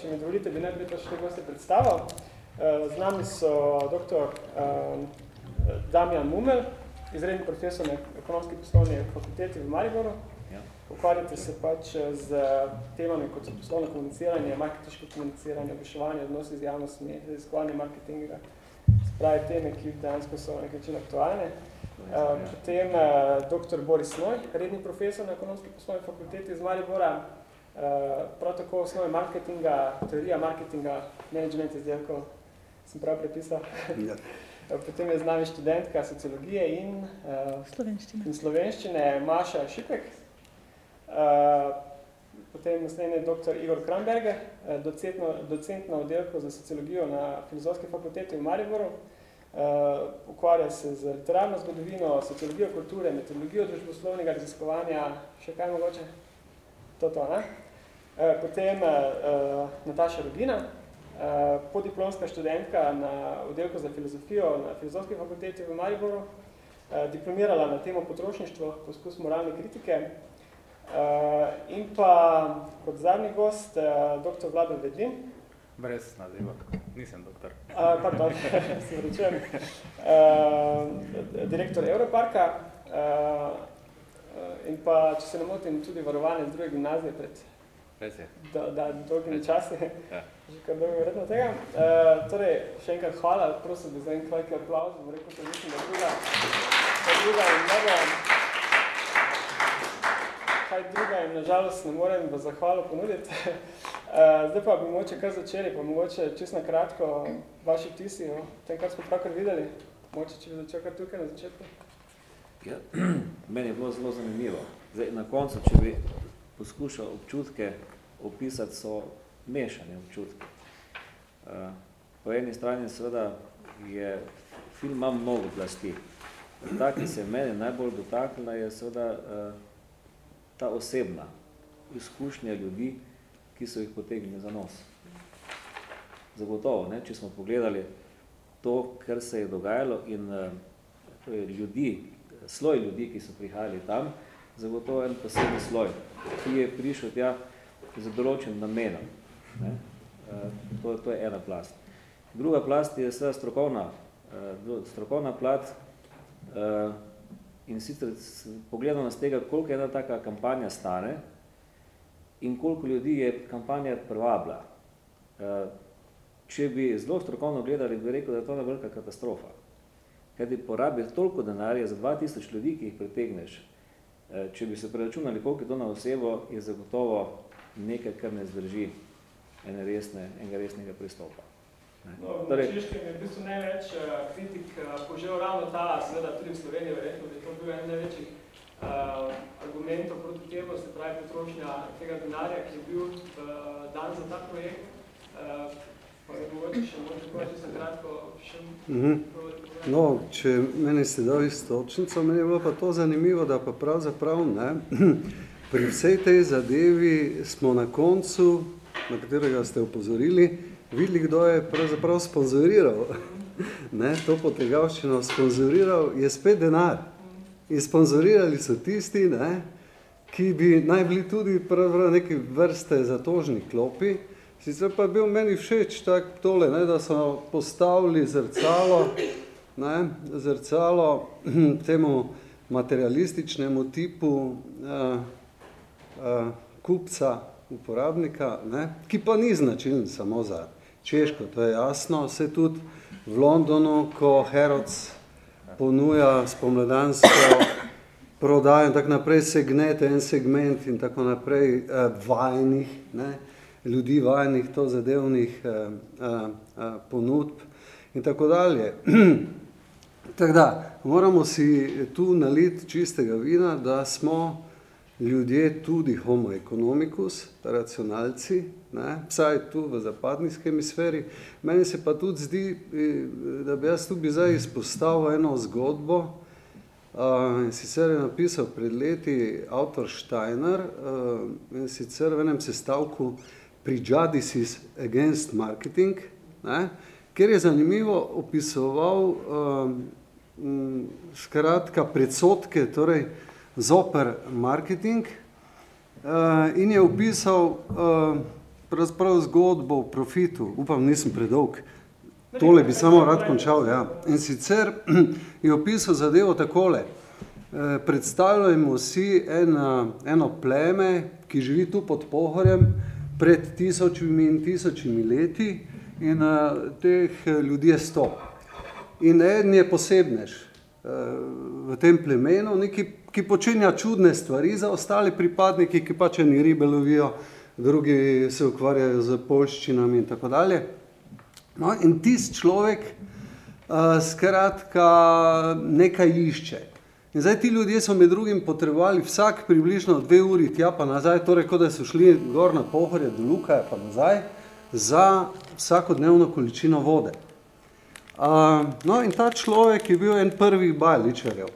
če mi dovolite, bi najprej to še goste predstavil. Z nami so dr. Damjan Mumel, izredni profesor na ekonomski poslovni fakulteti v Mariboru. Ja. Ukvarjate se pač z temami, kot so poslovno komuniciranje, marketiško komuniciranje, obveševanje, odnosi z javnostmi, raziskovanje marketinga, spravi teme, ki dejansko so nekaj čin aktualne. Uh, potem dr. Boris Noj, redni profesor na ekonomski poslovni fakulteti iz Maribora, prav tako osnove marketinga, teorija marketinga, management izdelkov, sem prav prepisal. Ja. Potem je z nami študentka sociologije in, uh, slovenščine. in slovenščine Maša Šipek. Uh, potem naslednji je dr. Igor Kramberger, docentno, docent na oddelku za sociologijo na filozofski fakulteti v Mariboru. Uh, ukvarja se z literarno zgodovino, sociologijo kulture, metodologijo družboslovnega raziskovanja, še kaj mogoče? To to, ne? Uh, potem uh, Nataša Rubina, Eh, podiplomska študentka na oddelku za filozofijo na filozofski fakulteti v Mariboru, eh, diplomirala na temo potrošništvo, poskus moralne kritike eh, in pa kot zadnji gost dr. Vlado Vedlin. Brez naziva, nisem doktor. Pardon, se vrečujem. Direktor Europarka in pa, če se ne motim, tudi varovanje z druge gimnazije pred Da, da dolgimi časi. Ja. Že kar dolgo vredno tega. Uh, torej, še enkrat hvala, prosim, da za en kvajki aplauz, bom rekel, da mislim, da druga, da druga in mnogo, kaj druga in nažalost ne morem v zahvalo ponuditi. Uh, zdaj pa bi mogoče kar začeli, pa mogoče čisto na kratko vaši tisi, o tem, kar smo pravkar videli. Mogoče, če bi začel kar tukaj na začetku. Ja, meni je bilo zelo zanimivo. Zdaj, na koncu, če bi poskušal občutke opisati, so mešane občutke. Eh, po eni strani seveda je film ima mnogo plasti. Ta, ki se mene najbolj dotaknila, je seveda eh, ta osebna izkušnja ljudi, ki so jih potegnili za nos. Zagotovo, ne, če smo pogledali to, kar se je dogajalo in eh, ljudi, sloj ljudi, ki so prihajali tam, zagotovo en posebni sloj, ki je prišel tja za določen namenom. Ne? Eh, to, to je ena plast. Druga plast je seveda strokovna, eh, strokovna plat eh, in sicer pogledano z tega, koliko ena taka kampanja stane in koliko ljudi je kampanja privabila. Če bi zelo strokovno gledali, bi rekel, da je to ena velika katastrofa. Kaj ti porabi toliko denarja za 2000 ljudi, ki jih pritegneš, če bi se preračunali, koliko je to na osebo, je zagotovo nekaj, kar ne zdrži ene resne, enega resnega pristopa. No, torej, Češkem je v bistvu največ uh, kritik uh, požel ravno ta, seveda tudi v Sloveniji, verjetno, je to bil en največjih uh, argumentov proti temu, se pravi potrošnja tega denarja, ki je bil uh, dan za ta projekt. Uh, Mhm. No, če meni ste dal istočnico, meni je bilo pa to zanimivo, da pa pravzaprav ne, pri vsej tej zadevi smo na koncu, na katerega ste upozorili, videli, kdo je pravzaprav sponzoriral. Ne, to potegavščino sponzoriral je spet denar. In sponzorirali so tisti, ne, ki bi naj bili tudi neki vrste zatožni klopi, Sicer pa je bil meni všeč tak tole, ne, da so postavili zrcalo, ne, zrcalo temu materialističnemu tipu uh, kupca, uporabnika, ne, ki pa ni značilen samo za Češko, to je jasno. Se tudi v Londonu, ko Herods ponuja spomladansko prodajo in tako naprej, se gnete en segment in tako naprej uh, vajnih, ne, ljudi vajenih to zadevnih eh, eh, eh, ponudb in tako dalje. tako da, moramo si tu naliti čistega vina, da smo ljudje tudi homo economicus, racionalci, ne, vsaj tu v zapadni hemisferi. Meni se pa tudi zdi, da bi jaz tu bi zdaj izpostavil eno zgodbo, uh, in sicer je napisal pred leti avtor Steiner, uh, in sicer v enem sestavku Prejudices against marketing, ne, ker je zanimivo opisoval um, skratka predsotke, torej zoper marketing uh, in je opisal uh, pravzaprav zgodbo o profitu, upam, nisem predolg. Tole bi samo rad končal. Ja. In sicer je opisal zadevo takole. E, predstavljamo si ena, eno pleme, ki živi tu pod Pohorjem pred tisočimi in tisočimi leti in a, teh ljudi je sto. In eden je posebnež a, v tem plemenu, neki, ki počenja čudne stvari za ostali pripadniki, ki pač eni ribe lovijo, drugi se ukvarjajo z polščinami in tako dalje. No, in tisti človek uh, skratka nekaj išče. In zdaj ti ljudje so med drugim potrebovali vsak približno dve uri tja pa nazaj, torej kot da so šli gor na pohorje do Lukaja pa nazaj, za vsakodnevno količino vode. Uh, no in ta človek je bil en prvih bajličarjev,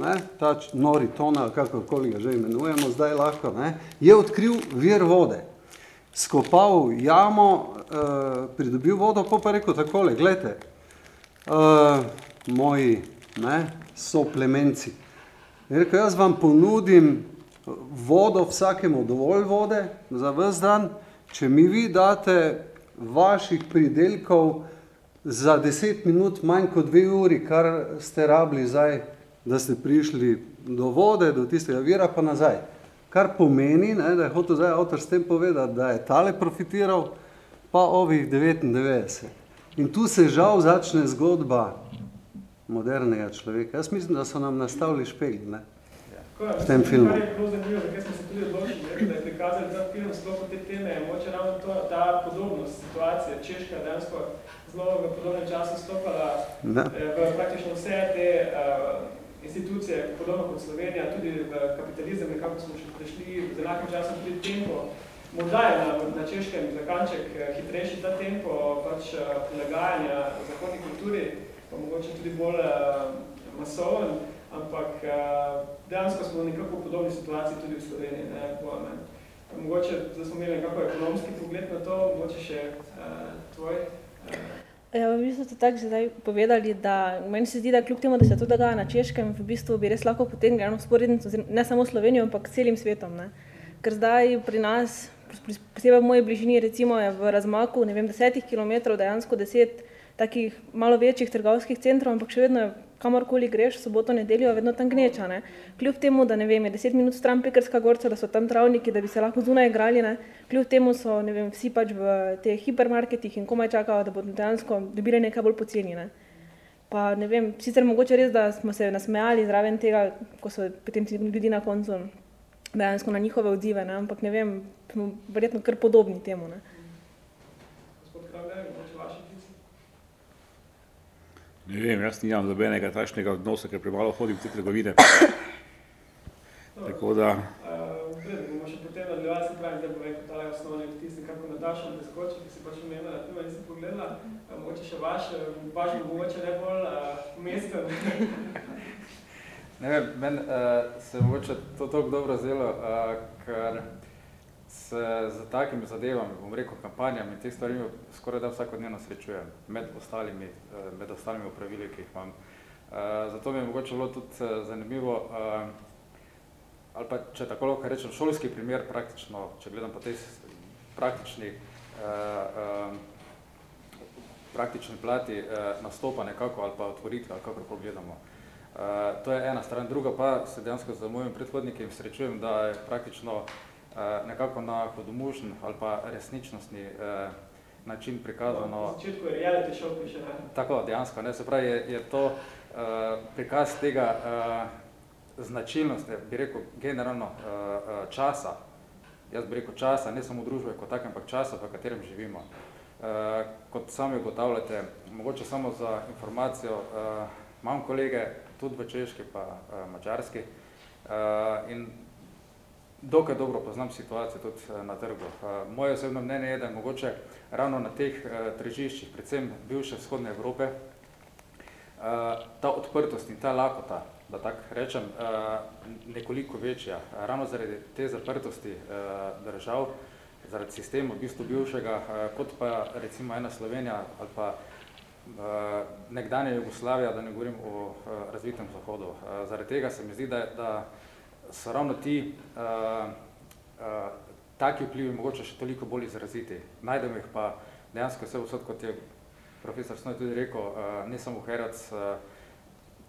ne, ta nori tona, kakorkoli ga že imenujemo, zdaj lahko, ne, je odkril vir vode. Skopal jamo, uh, pridobil vodo, pa pa rekel takole, gledajte, uh, moji ne, so plemenci. Rekel, jaz vam ponudim vodo vsakemu dovolj vode za vse dan, če mi vi date vaših pridelkov za deset minut manj kot dve uri, kar ste rabili zdaj, da ste prišli do vode, do tistega vira, pa nazaj. Kar pomeni, ne, da je hotel zdaj avtor s tem povedati, da je tale profitiral, pa ovih 99. In tu se žal začne zgodba modernega človeka. Jaz mislim, da so nam nastavili špegl, ne, v tem filmu. Kar je bilo zanimivo, zakaj smo se tudi odločili, da je prikazali ta film sploh te teme, je moče ravno to, ta podobnost situacije, Češka dansko zelo v podobnem času stopala eh, v praktično vse te uh, institucije, podobno kot Slovenija, tudi v kapitalizem, nekako smo še prišli z enakim časom tudi tempo. Morda je na, na češkem zakanček eh, hitrejši ta tempo pač eh, prilagajanja zahodni kulturi, pa mogoče tudi bolj uh, masoven, ampak dejansko smo nekako v podobni situaciji tudi v Sloveniji. Ne, bo, ne. Mogoče, da smo imeli nekako ekonomski pogled na to, mogoče še uh, tvoj. Uh, Ja, v bistvu ste tako zdaj povedali, da meni se zdi, da kljub temu, da se to dogaja na Češkem, v bistvu bi res lahko potegnili eno sporednico, ne samo Slovenijo, ampak celim svetom. Ne? Ker zdaj pri nas, posebej v moji bližini, recimo je v razmaku, vem, desetih kilometrov, dejansko deset takih malo večjih trgovskih centrov, ampak še vedno je kamorkoli greš, soboto, nedeljo, vedno tam gneča. Ne? Kljub temu, da vem, je deset minut stran Pekarska gorca, da so tam travniki, da bi se lahko zunaj igrali, ne? kljub temu so vem, vsi pač v teh hipermarketih in komaj čakajo, da bodo dejansko dobili nekaj bolj poceni. Ne? Pa ne vem, sicer mogoče res, da smo se nasmejali zraven tega, ko so potem ljudi na koncu dejansko na njihove odzive, ne? ampak ne vem, smo verjetno kar podobni temu. Ne? Ne vem, jaz nimam dobenega takšnega odnosa, ker premalo hodim v te trgovine. Tako da... Bomo še potem nadaljevali, se pravi, da bo rekel tale osnovni vtis, nekako Nataša preskoči, ki si pač omenila, tu nisem pogledala, mogoče še vaš, vaš mogoče ne bolj mesten. Ne vem, meni uh, se mogoče to toliko dobro zdelo, uh, ker se z takimi zadevami, bom rekel, kampanjami in teh stvarmi skoraj da vsakodnevno srečujem med ostalimi, eh, med ostalimi upravili, ki jih imam. Uh, zato mi je mogoče bilo tudi uh, zanimivo, ali pa če tako lahko rečem, šolski primer praktično, če gledam po tej praktični, praktični plati nastopa nekako ali pa otvoritve, ali kako pogledamo. Uh, to je ena stran, druga pa se dejansko za mojim predhodnikom srečujem, da je praktično Eh, nekako na hodomužen ali pa resničnostni eh, način prikazano. Na začetku je reality show piše. Tako, dejansko. Ne? Se pravi, je, je to uh, prikaz tega uh, značilnosti, bi rekel, generalno uh, časa, jaz bi rekel časa, ne samo družbe kot tak, ampak časa, v katerem živimo. Uh, kot sami ugotavljate, mogoče samo za informacijo, uh, imam kolege tudi v Češki pa uh, Mačarski uh, in dokaj dobro poznam situacijo tudi eh, na trgu. Eh, moje osebno mnenje je, da je mogoče ravno na teh eh, tržiščih, predvsem bivše vzhodne Evrope, ta odprtost in ta lakota, da tako rečem, nekoliko večja. Ravno zaradi te zaprtosti držav, zaradi sistema v bistvu bivšega, kot pa recimo ena Slovenija ali pa nekdanja Jugoslavija, da ne govorim o razvitem zahodu. Zaradi tega se mi zdi, da, da so ravno ti, uh, uh, taki vplivi mogoče še toliko bolj izraziti. Najdemo jih pa dejansko vse vsod, kot je profesor Snoj tudi rekel, uh, ne samo Herac, uh,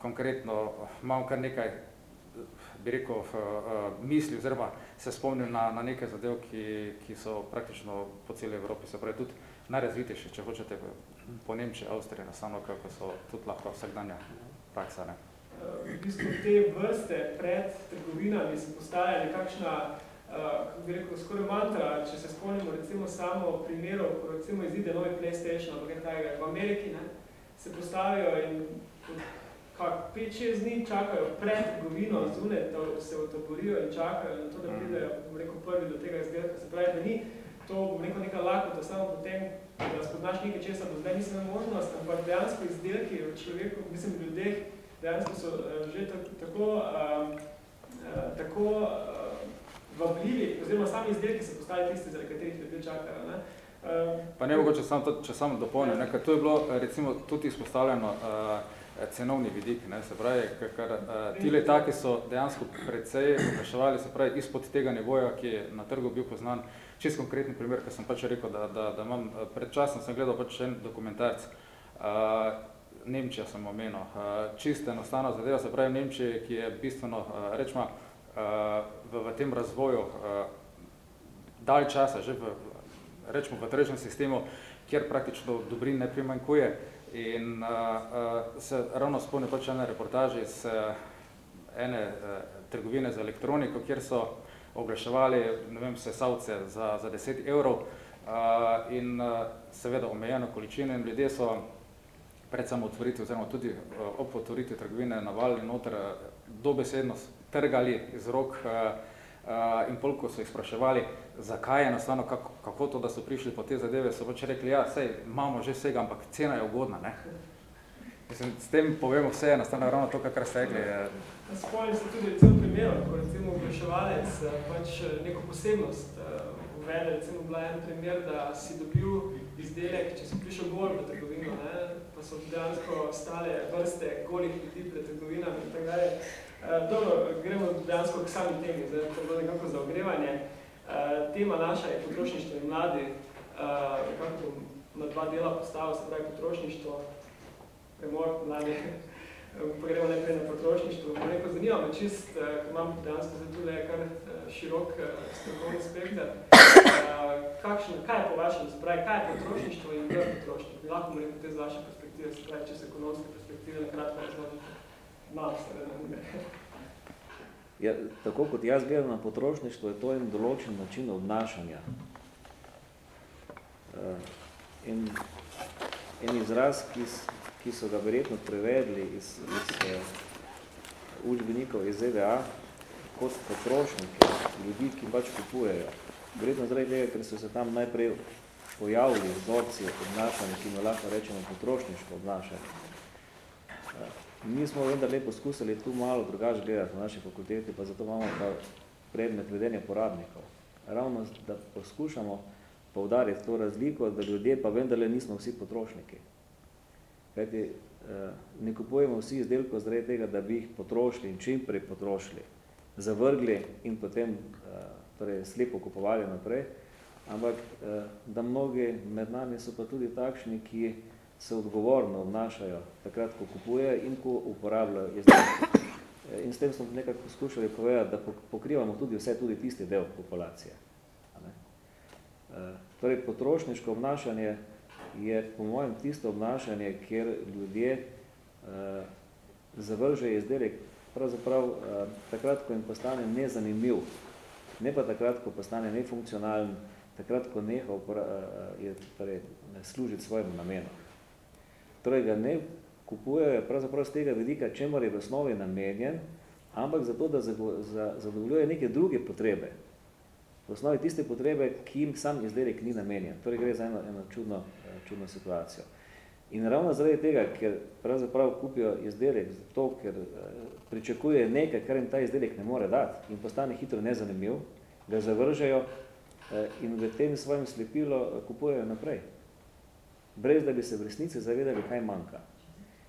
konkretno imam kar nekaj, bi rekel, uh, uh, misli oziroma se spomnim na, na nekaj zadev, ki, ki so praktično po celi Evropi, se pravi tudi najrazvitejši, če hočete, po Nemčiji, Avstriji, nastavno, kako so tudi lahko vsakdanja praksa. Ne? V bistvu te vrste pred trgovinami se postaja nekakšna kako bi rekel, skoraj mantra, če se spomnimo recimo samo primerov, ko recimo izide novi PlayStation ali kaj tajega v Ameriki, ne, se postavijo in kak 5-6 dni čakajo pred trgovino zune, to se otoborijo in čakajo na to, da pridejo, bom rekel, prvi do tega izdelka. Se pravi, da ni to, bom rekel, neka lakota samo potem, da spoznaš nekaj česa, do zdaj nisem možnost, ampak dejansko izdelki v človeku, mislim, v ljudeh, dejansko so že tako, um, tako vabljivi, oziroma sami izdelki se postavi tisti, zaradi katerih ljudje čakajo. Ne? Uh, pa ne mogoče samo to, če samo dopolnim, nekaj, to je bilo recimo tudi izpostavljeno uh, cenovni vidik, ne, se pravi, ker uh, ti letaki so dejansko precej vpraševali, se pravi, izpod tega nivoja, ki je na trgu bil poznan, čist konkretni primer, ker sem pač rekel, da, da, da imam, pred časom sem gledal pač en dokumentarc, uh, Nemčija sem omenil, uh, čisto enostavno zadeva, se pravi, Nemčija, ki je bistveno, uh, rečma, v, v tem razvoju dalj časa, že v, rečemo v tržnem sistemu, kjer praktično dobrin ne primanjkuje. In se ravno spomnim pač ene reportaže iz ene trgovine za elektroniko, kjer so oglaševali, ne vem, sesalce za, za 10 evrov in seveda omejeno količine in ljudje so pred samo otvoriti oziroma tudi uh, ob otvoriti trgovine navali noter uh, dobesedno trgali iz rok uh, in polko so jih spraševali, zakaj je enostavno, kako, kako to, da so prišli po te zadeve, so pač rekli, ja, sej, imamo že vsega, ampak cena je ugodna, ne? Mislim, s tem povemo vse, enostavno ravno to, kar ste rekli. Spomnim se tudi cel primer, ko recimo vpraševalec pač neko posebnost uvede, recimo bila en primer, da si dobil izdelek, če si prišel gol v trgovino, ne, pa so dejansko stale vrste golih ljudi pred trgovinami in tako dobro, gremo dejansko k sami temi, zdaj to bo nekako za ogrevanje. Uh, tema naša je potrošništvo in mladi, uh, nekako na dva dela postava, se pravi potrošništvo, premor, mladi, pa gremo najprej na potrošništvo. Neko zanima me čist, uh, imam dejansko zdaj tudi kar širok strokovni spektr. Kakšen, kaj je po vašem, se pravi, kaj je potrošništvo in kdo je potrošnik? Bi lahko rekel te z vaše perspektive, se pravi, če se ekonomske perspektive na kratko razložite. Ja, tako kot jaz gledam na potrošništvo, je to en določen način obnašanja. Uh, in en izraz, ki, ki so ga verjetno prevedli iz, iz uh, učbenikov iz ZDA, kot potrošnike, ljudi, ki pač kupujejo. Verjetno zaradi tega, ker so se tam najprej pojavili vzorci obnašanja, ki mi lahko rečemo potrošniško obnašanje. Mi smo vendarle poskusili tu malo drugače gledati na naši fakulteti, pa zato imamo ta predmet vedenja porabnikov. Ravno, da poskušamo poudariti to razliko, da ljudje pa vendarle nismo vsi potrošniki. Kajti, ne kupujemo vsi izdelkov zaradi tega, da bi jih potrošili in čim prej potrošili, zavrgli in potem torej, slepo kupovali naprej, ampak da mnogi med nami so pa tudi takšni, ki se odgovorno obnašajo takrat, ko kupujejo in ko uporabljajo izdelke. In s tem smo nekako poskušali povedati, da pokrivamo tudi vse, tudi tisti del populacije. Torej, potrošniško obnašanje je po mojem tisto obnašanje, kjer ljudje zavržejo izdelek pravzaprav takrat, ko jim postane nezanimiv, ne pa takrat, ko postane nefunkcionalen, takrat, ko neha uh, je, torej, služiti svojemu namenu. Torej ga ne kupujejo pravzaprav z tega vidika, čemor je v osnovi namenjen, ampak zato, da zadovoljuje neke druge potrebe. V osnovi tiste potrebe, ki jim sam izdelek ni namenjen. Torej gre za eno, eno čudno, čudno situacijo. In ravno zaradi tega, ker pravzaprav kupijo izdelek zato, ker pričakuje nekaj, kar jim ta izdelek ne more dati in postane hitro nezanimiv, ga zavržejo in v tem svojem slepilo kupujejo naprej brez da bi se v resnici zavedali, kaj manjka.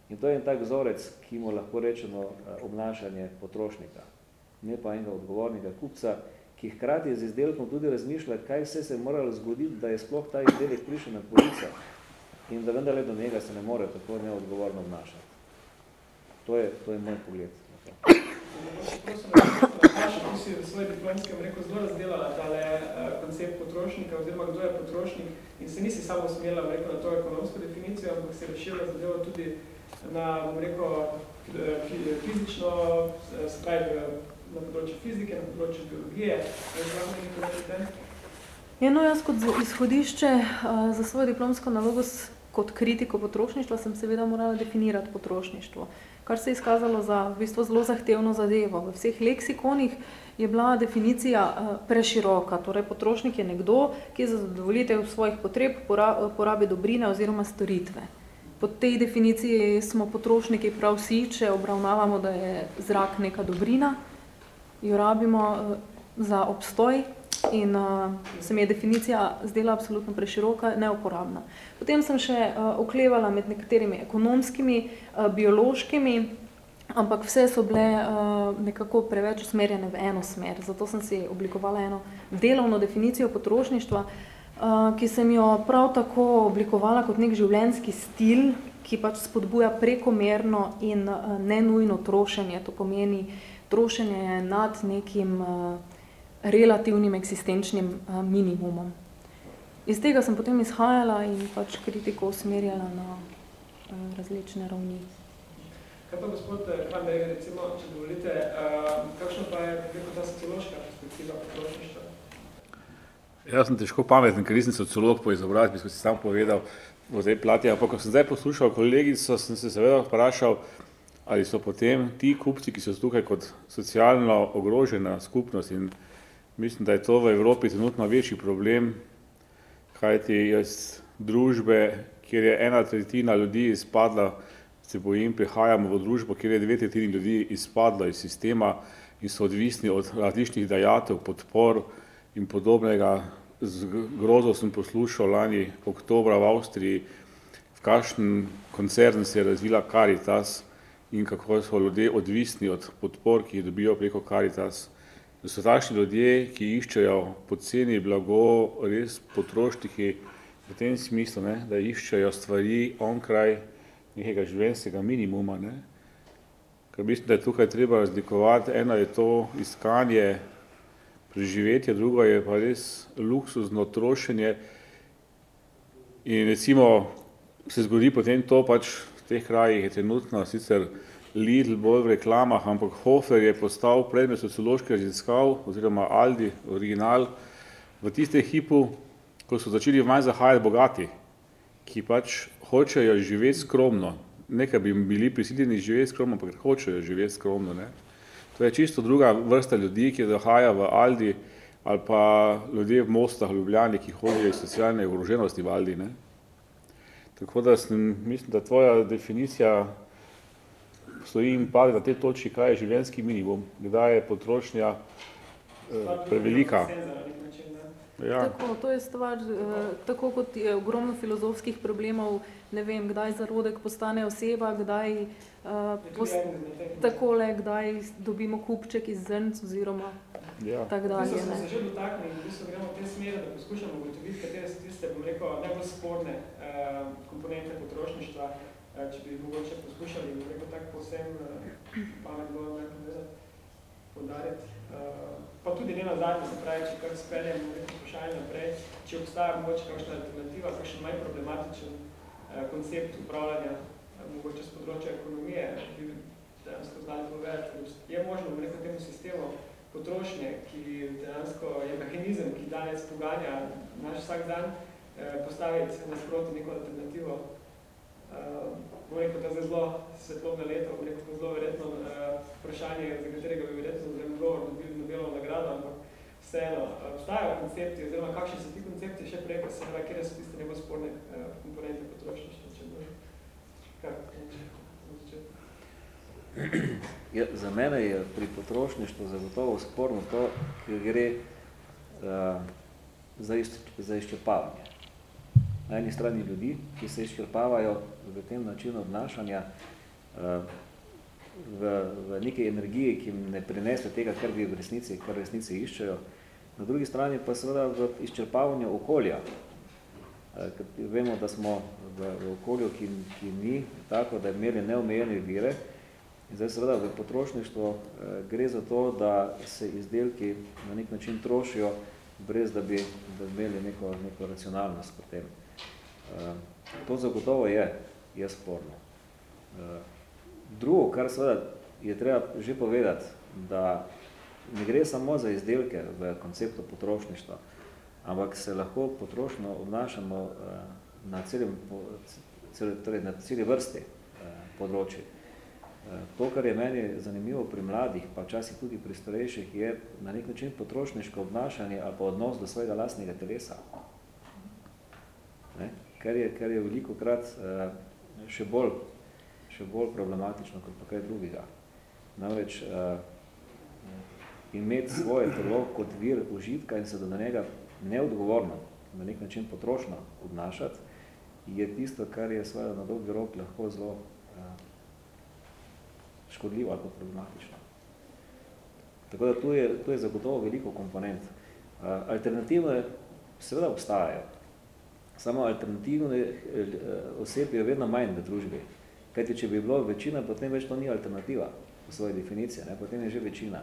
In to je en tak vzorec, ki mu lahko rečemo obnašanje potrošnika, ne pa enega odgovornega kupca, ki hkrati z izdelkom tudi razmišlja, kaj vse se je moralo zgoditi, da je sploh ta izdelek prišel na polico in da vendarle do njega se ne more tako neodgovorno obnašati. To je, to je moj pogled. Si v svoj diplomskem rekel zelo razdelala tale uh, koncept potrošnika oziroma kdo je potrošnik in se nisi samo smela rekel, na to ekonomsko definicijo, ampak si rešila zadevo tudi na rekel, fizično, se pravi na področju fizike, na področju biologije. Ja, no, jaz kot izhodišče uh, za svojo diplomsko nalogo kot kritiko potrošništva sem seveda morala definirati potrošništvo, kar se je izkazalo za v bistvu zelo zahtevno zadevo. V vseh leksikonih je bila definicija uh, preširoka, torej potrošnik je nekdo, ki za zadovoljitev svojih potreb porabi dobrine oziroma storitve. Po tej definiciji smo potrošniki prav vsi, če obravnavamo, da je zrak neka dobrina, jo rabimo uh, za obstoj in uh, se mi je definicija zdela absolutno preširoka, neuporabna. Potem sem še uh, oklevala med nekaterimi ekonomskimi, uh, biološkimi, ampak vse so bile uh, nekako preveč usmerjene v eno smer. Zato sem si oblikovala eno delovno definicijo potrošništva, uh, ki sem jo prav tako oblikovala kot nek življenjski stil, ki pač spodbuja prekomerno in uh, nenujno trošenje. To pomeni, trošenje je nad nekim uh, relativnim eksistenčnim uh, minimumom. Iz tega sem potem izhajala in pač kritiko usmerjala na uh, različne ravni. Kaj pa gospod Kramberg, recimo, če dovolite, uh, kakšno pa je preko ta sociološka perspektiva potrošništva? Jaz sem težko pameten, ker nisem sociolog po izobrazbi, ko si sam povedal v tej plati, ampak ko sem zdaj poslušal kolegico, sem se seveda vprašal, ali so potem ti kupci, ki so tukaj kot socialno ogrožena skupnost in mislim, da je to v Evropi trenutno večji problem, kajti iz družbe, kjer je ena tretjina ljudi izpadla, se bojim, prihajamo v družbo, kjer je dve tretjini ljudi izpadlo iz sistema in so odvisni od različnih dajatev, podpor in podobnega. Z grozo sem poslušal lani oktobra v Avstriji, v kakšen koncern se je razvila Caritas, in kako so ljudje odvisni od podpor, ki jih dobijo preko Caritas. Da so takšni ljudje, ki iščejo poceni blago, res potrošniki v tem smislu, ne, da iščejo stvari onkraj nekega življenjskega minimuma. Ne. Ker mislim, da je tukaj treba razlikovati, eno je to iskanje preživetja, drugo je pa res luksuzno trošenje in recimo se zgodi potem to pač teh krajih je trenutno sicer Lidl bolj v reklamah, ampak Hofer je postal predmet socioloških raziskav oziroma Aldi, original, v tistem hipu, ko so začeli manj zahajati bogati, ki pač hočejo živeti skromno, nekaj bi bili prisiljeni živeti skromno, ampak hočejo živeti skromno. Ne? To je čisto druga vrsta ljudi, ki zahaja v Aldi ali pa ljudje v mostah v Ljubljani, ki hodijo iz socialne ogroženosti v Aldi. Ne? Tako da sem, mislim, da tvoja definicija stoji in pade na te točki, kaj je življenjski minimum, kdaj je potrošnja eh, prevelika. Ja. Tako, to je stvar, eh, tako kot je ogromno filozofskih problemov, ne vem, kdaj zarodek postane oseba, kdaj, uh, post, takole, kdaj dobimo kupček iz zrnc oziroma ja. tak dalje. Mislim, smo se že dotaknili, v bistvu gremo v te smere, da poskušamo ugotoviti, katere so tiste, bom rekel, najbolj sporne uh, komponente potrošništva, če bi mogoče poskušali, bom rekel, tako povsem uh, pametno podariti. Uh, pa tudi ne na zadnje, se pravi, če kar speljem, vprašanje naprej, če obstaja mogoče kakšna alternativa, kakšen manj problematičen Eh, koncept upravljanja, eh, mogoče z področja ekonomije, bi dejansko znali povedati, je možno v nekem temu sistemu potrošnje, ki dejansko je mehanizem, ki danes poganja naš vsak dan, eh, postaviti nasproti neko alternativo. Bom rekel, da za zelo svetlobne leto, bom rekel, zelo verjetno vprašanje, za katerega bi verjetno za odgovor dobili Nobelovo nagrado, ampak vseeno, obstajajo koncepti, oziroma kakšni so ti koncepti še prej, se pravi, kjer so tiste najbolj sporne komponente potrošništva, če boš kar ja, Za mene je pri potrošništvu zagotovo sporno to, ker gre uh, za, iš, za izčrpavanje. Na eni strani ljudi, ki se izčrpavajo v tem načinu obnašanja, uh, v, v neki energiji, ki jim ne prinese tega, kar bi v resnici, kar resnici iščejo, Na drugi strani pa seveda v izčrpavanju okolja. Eh, vemo, da smo v, v okolju, ki, ki ni tako, da imeli neomejene vire, in zdaj seveda v potrošništvu eh, gre za to, da se izdelki na nek način trošijo, brez da bi, da bi imeli neko, neko racionalnost pri tem. Eh, to zagotovo je, je sporno. Eh, drugo, kar seveda je treba že povedati, da ne gre samo za izdelke v konceptu potrošništva, ampak se lahko potrošno obnašamo eh, na celem, torej na celi vrsti področji. To, kar je meni zanimivo pri mladih, pa včasih tudi pri starejših, je na nek način potrošniško obnašanje ali pa odnos do svojega lastnega telesa. Ne? Ker, je, ker je veliko krat še bolj še bolj problematično kot pa kaj drugega. Namreč uh, imeti svoje telo kot vir užitka in se do njega neodgovorno, na nek način potrošno obnašati, je tisto, kar je svojo na dolgi rok lahko zelo uh, škodljivo ali problematično. Tako da tu je, tu je zagotovo veliko komponent. Uh, alternative seveda obstajajo, samo alternativne uh, osebe je vedno manj v družbi. Kajti, če bi bilo večina, potem več to ni alternativa v svoji definiciji, ne? potem je že večina.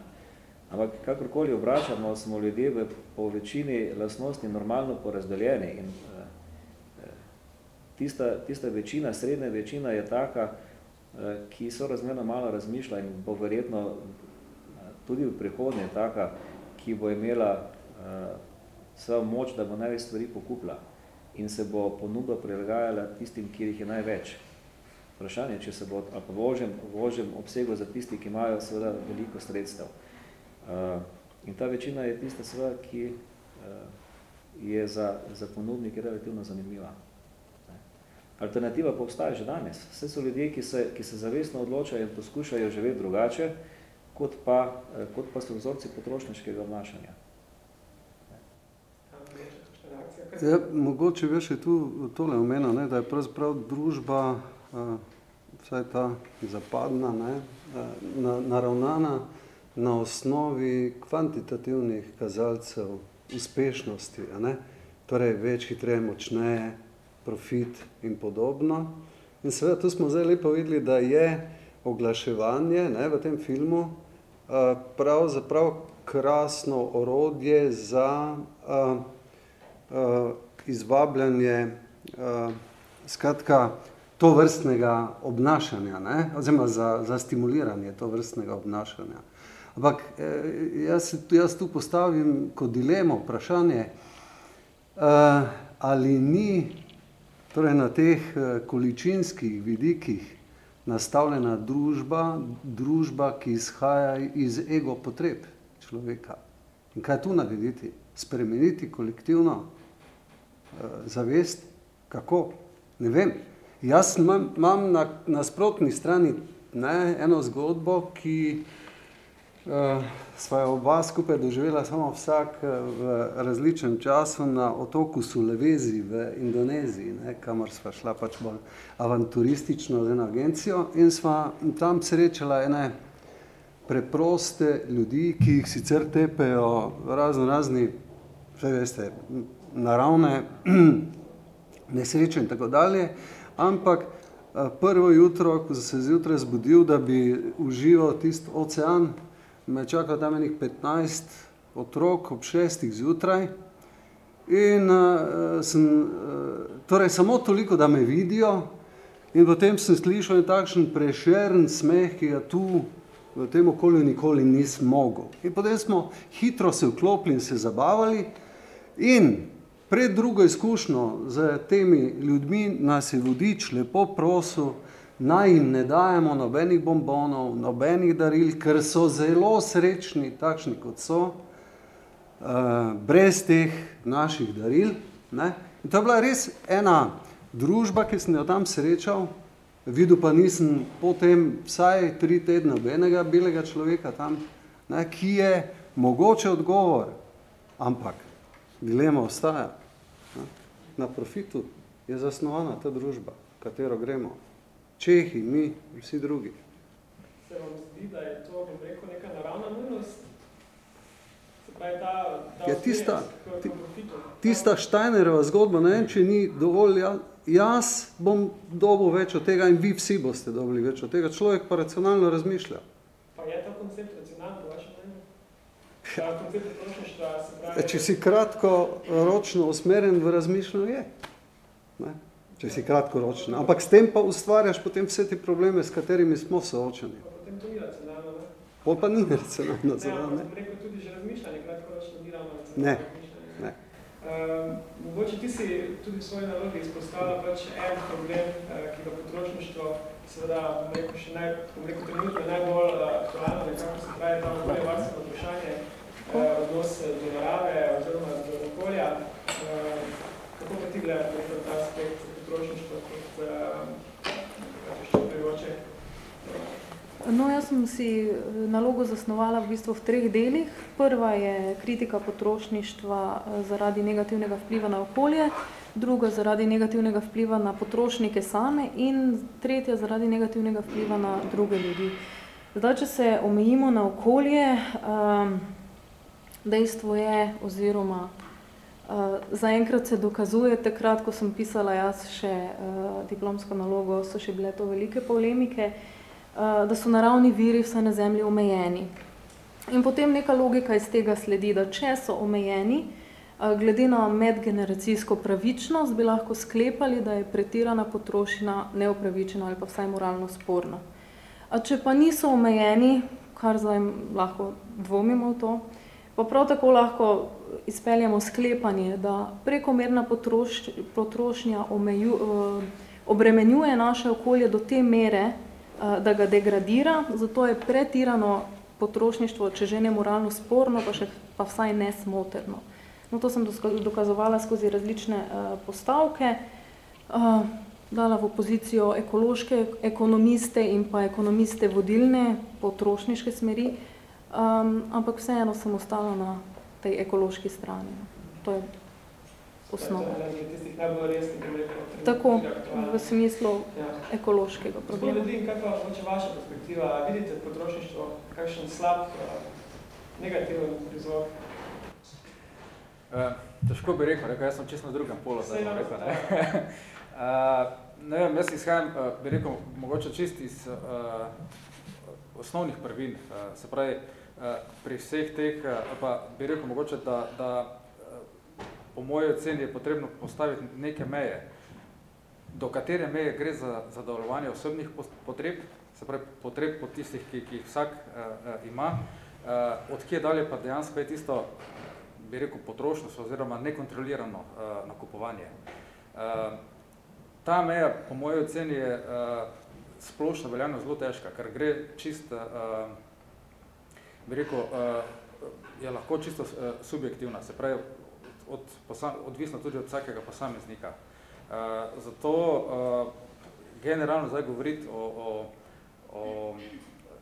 Ampak kakorkoli obračamo, smo ljudje v, po večini lastnosti normalno porazdeljeni in uh, tista, tista večina, srednja večina je taka, ki so razmerno malo razmišlja in bo verjetno tudi v prihodnje taka, ki bo imela svojo moč, da bo največ stvari pokupla in se bo ponudba prilagajala tistim, kjer jih je največ vprašanje, če se bo ali pa v ožem, v ožem obsegu za tisti, ki imajo seveda veliko sredstev. Uh, in ta večina je tista seveda, ki uh, je za, za ponudnike relativno zanimiva. Alternativa pa obstaja že danes. Vse so ljudje, ki se, ki se zavestno odločajo in poskušajo živeti drugače, kot pa, kot pa so vzorci potrošniškega obnašanja. Ja, mogoče veš je tu tole omenil, ne, da je pravzaprav družba vsaj ta zapadna, ne, naravnana na osnovi kvantitativnih kazalcev uspešnosti, a ne, torej več, hitreje, močneje, profit in podobno. In seveda tu smo zdaj lepo videli, da je oglaševanje ne, v tem filmu pravzaprav krasno orodje za a, izvabljanje a, skratka, to vrstnega obnašanja, ne? oziroma za, za stimuliranje to vrstnega obnašanja. Ampak eh, jaz, jaz tu postavim kot dilemo vprašanje, ali ni torej na teh eh, količinskih vidikih nastavljena družba, družba, ki izhaja iz ego potreb človeka. In kaj tu narediti? Spremeniti kolektivno zavest? Kako? Ne vem. Jaz imam, imam na nasprotni strani ne, eno zgodbo, ki uh, sva jo oba skupaj doživela samo vsak eh, v različnem času na otoku Sulevezi v Indoneziji, ne, kamor sva šla pač bolj avanturistično z eno agencijo in sva tam srečala ene preproste ljudi, ki jih sicer tepejo razno razni, vse veste, naravne nesreče in tako dalje, ampak eh, prvo jutro, ko sem se zjutraj zbudil, da bi užival tist ocean, me čaka tam enih 15 otrok ob šestih zjutraj in uh, sem, uh, torej samo toliko, da me vidijo in potem sem slišal en takšen prešern smeh, ki ga tu v tem okolju nikoli nisem mogel. In potem smo hitro se vklopili in se zabavali in Pred drugo izkušnjo z temi ljudmi nas je vodič lepo prosil, naj jim ne dajemo nobenih bombonov, nobenih daril, ker so zelo srečni, takšni kot so, uh, brez teh naših daril. Ne? In to je bila res ena družba, ki sem jo tam srečal, videl pa nisem potem vsaj tri tedne nobenega belega človeka tam, ne, ki je mogoče odgovor, ampak dilema ostaja. Na profitu je zasnovana ta družba, katero gremo. Čehi, mi, vsi drugi. Se vam zdi, da je to, bom rekel, neka naravna nujnost? Se Pravi, ta, ta Ja, tista- usmerjenost k- ti-. Tista Steinerova zgodba, ne vem, če ni dovolj, ja, jaz bom dobil več od tega in vi vsi boste dobili več od tega. Človek pa racionalno razmišlja. Pa je ta koncept racionalen, po vašem mnenju? Ta koncept potrošništva, se pravi... Ja, če si kratkoročno usmerjen v razmišljanju, je. Ne? Če si kratkoročen. Ampak s tem pa ustvarjaš potem vse te probleme, s katerimi smo soočeni. Pa potem to ni racionalno, ne? Pol pa ni racionalno Ne, za ampak ne. rekel tudi že razmišljanje, kratkoročno ni ravno Ne, ne. Um, mogoče ti si tudi v svoji nalogi izpostavila pač en problem, eh, ki ga potrošništvo seveda, bom rekel, še naj, bom rekel, trenutno najbolj eh, aktualno, nekako se pravi ta okolje varstveno eh, odnos do narave oziroma do okolja. Eh, kako pa ti gledaš na ta aspekt potrošništva kot eh, No, jaz sem si nalogo zasnovala v bistvu v treh delih. Prva je kritika potrošništva zaradi negativnega vpliva na okolje, druga zaradi negativnega vpliva na potrošnike same in tretja zaradi negativnega vpliva na druge ljudi. Zdaj, če se omejimo na okolje, um, dejstvo je oziroma Uh, zaenkrat se dokazuje, takrat, ko sem pisala jaz še uh, diplomsko nalogo, so še bile to velike polemike, uh, da so naravni viri vse na zemlji omejeni. In potem neka logika iz tega sledi, da če so omejeni, uh, glede na medgeneracijsko pravičnost, bi lahko sklepali, da je pretirana potrošnja neupravičena ali pa vsaj moralno sporna. A če pa niso omejeni, kar zdaj lahko dvomimo v to, pa prav tako lahko izpeljamo sklepanje, da prekomerna potroš, potrošnja omeju, eh, obremenjuje naše okolje do te mere, eh, da ga degradira, zato je pretirano potrošništvo, če že ne moralno sporno, pa, še, pa vsaj nesmotrno. No, to sem dokazovala skozi različne uh, postavke, dala v opozicijo ekološke ekonomiste in pa ekonomiste vodilne potrošniške smeri, um, ampak vseeno sem ostala na tej ekološki strani. To je osnova. Tako, v smislu Ja. ekološkega Gospod problema. Ledin, kaj pa mogoče vaša perspektiva? Vidite potrošništvo kakšen slab, eh, negativen prizvok? Uh, težko bi rekel, rekel, jaz sem čisto na drugem polu. Zdaj nam rekel, ne. uh, ne vem, jaz izhajam, uh, bi rekel, mogoče čist iz uh, osnovnih prvin. Uh, se pravi, uh, pri vseh teh, uh, pa bi rekel mogoče, da, da uh, po moji oceni je potrebno postaviti neke meje, do katere meje gre za zadovoljevanje osebnih potreb, se pravi potreb po tistih, ki, ki jih vsak uh, ima, uh, od kje dalje pa dejansko je tisto, bi rekel, potrošnost oziroma nekontrolirano uh, nakupovanje. Uh, ta meja, po moji oceni, je uh, splošno veljavno zelo težka, ker gre čisto, uh, bi rekel, uh, je lahko čisto uh, subjektivna, se pravi, od, posam, odvisno tudi od vsakega posameznika. Uh, zato uh, generalno zdaj govoriti o, o, o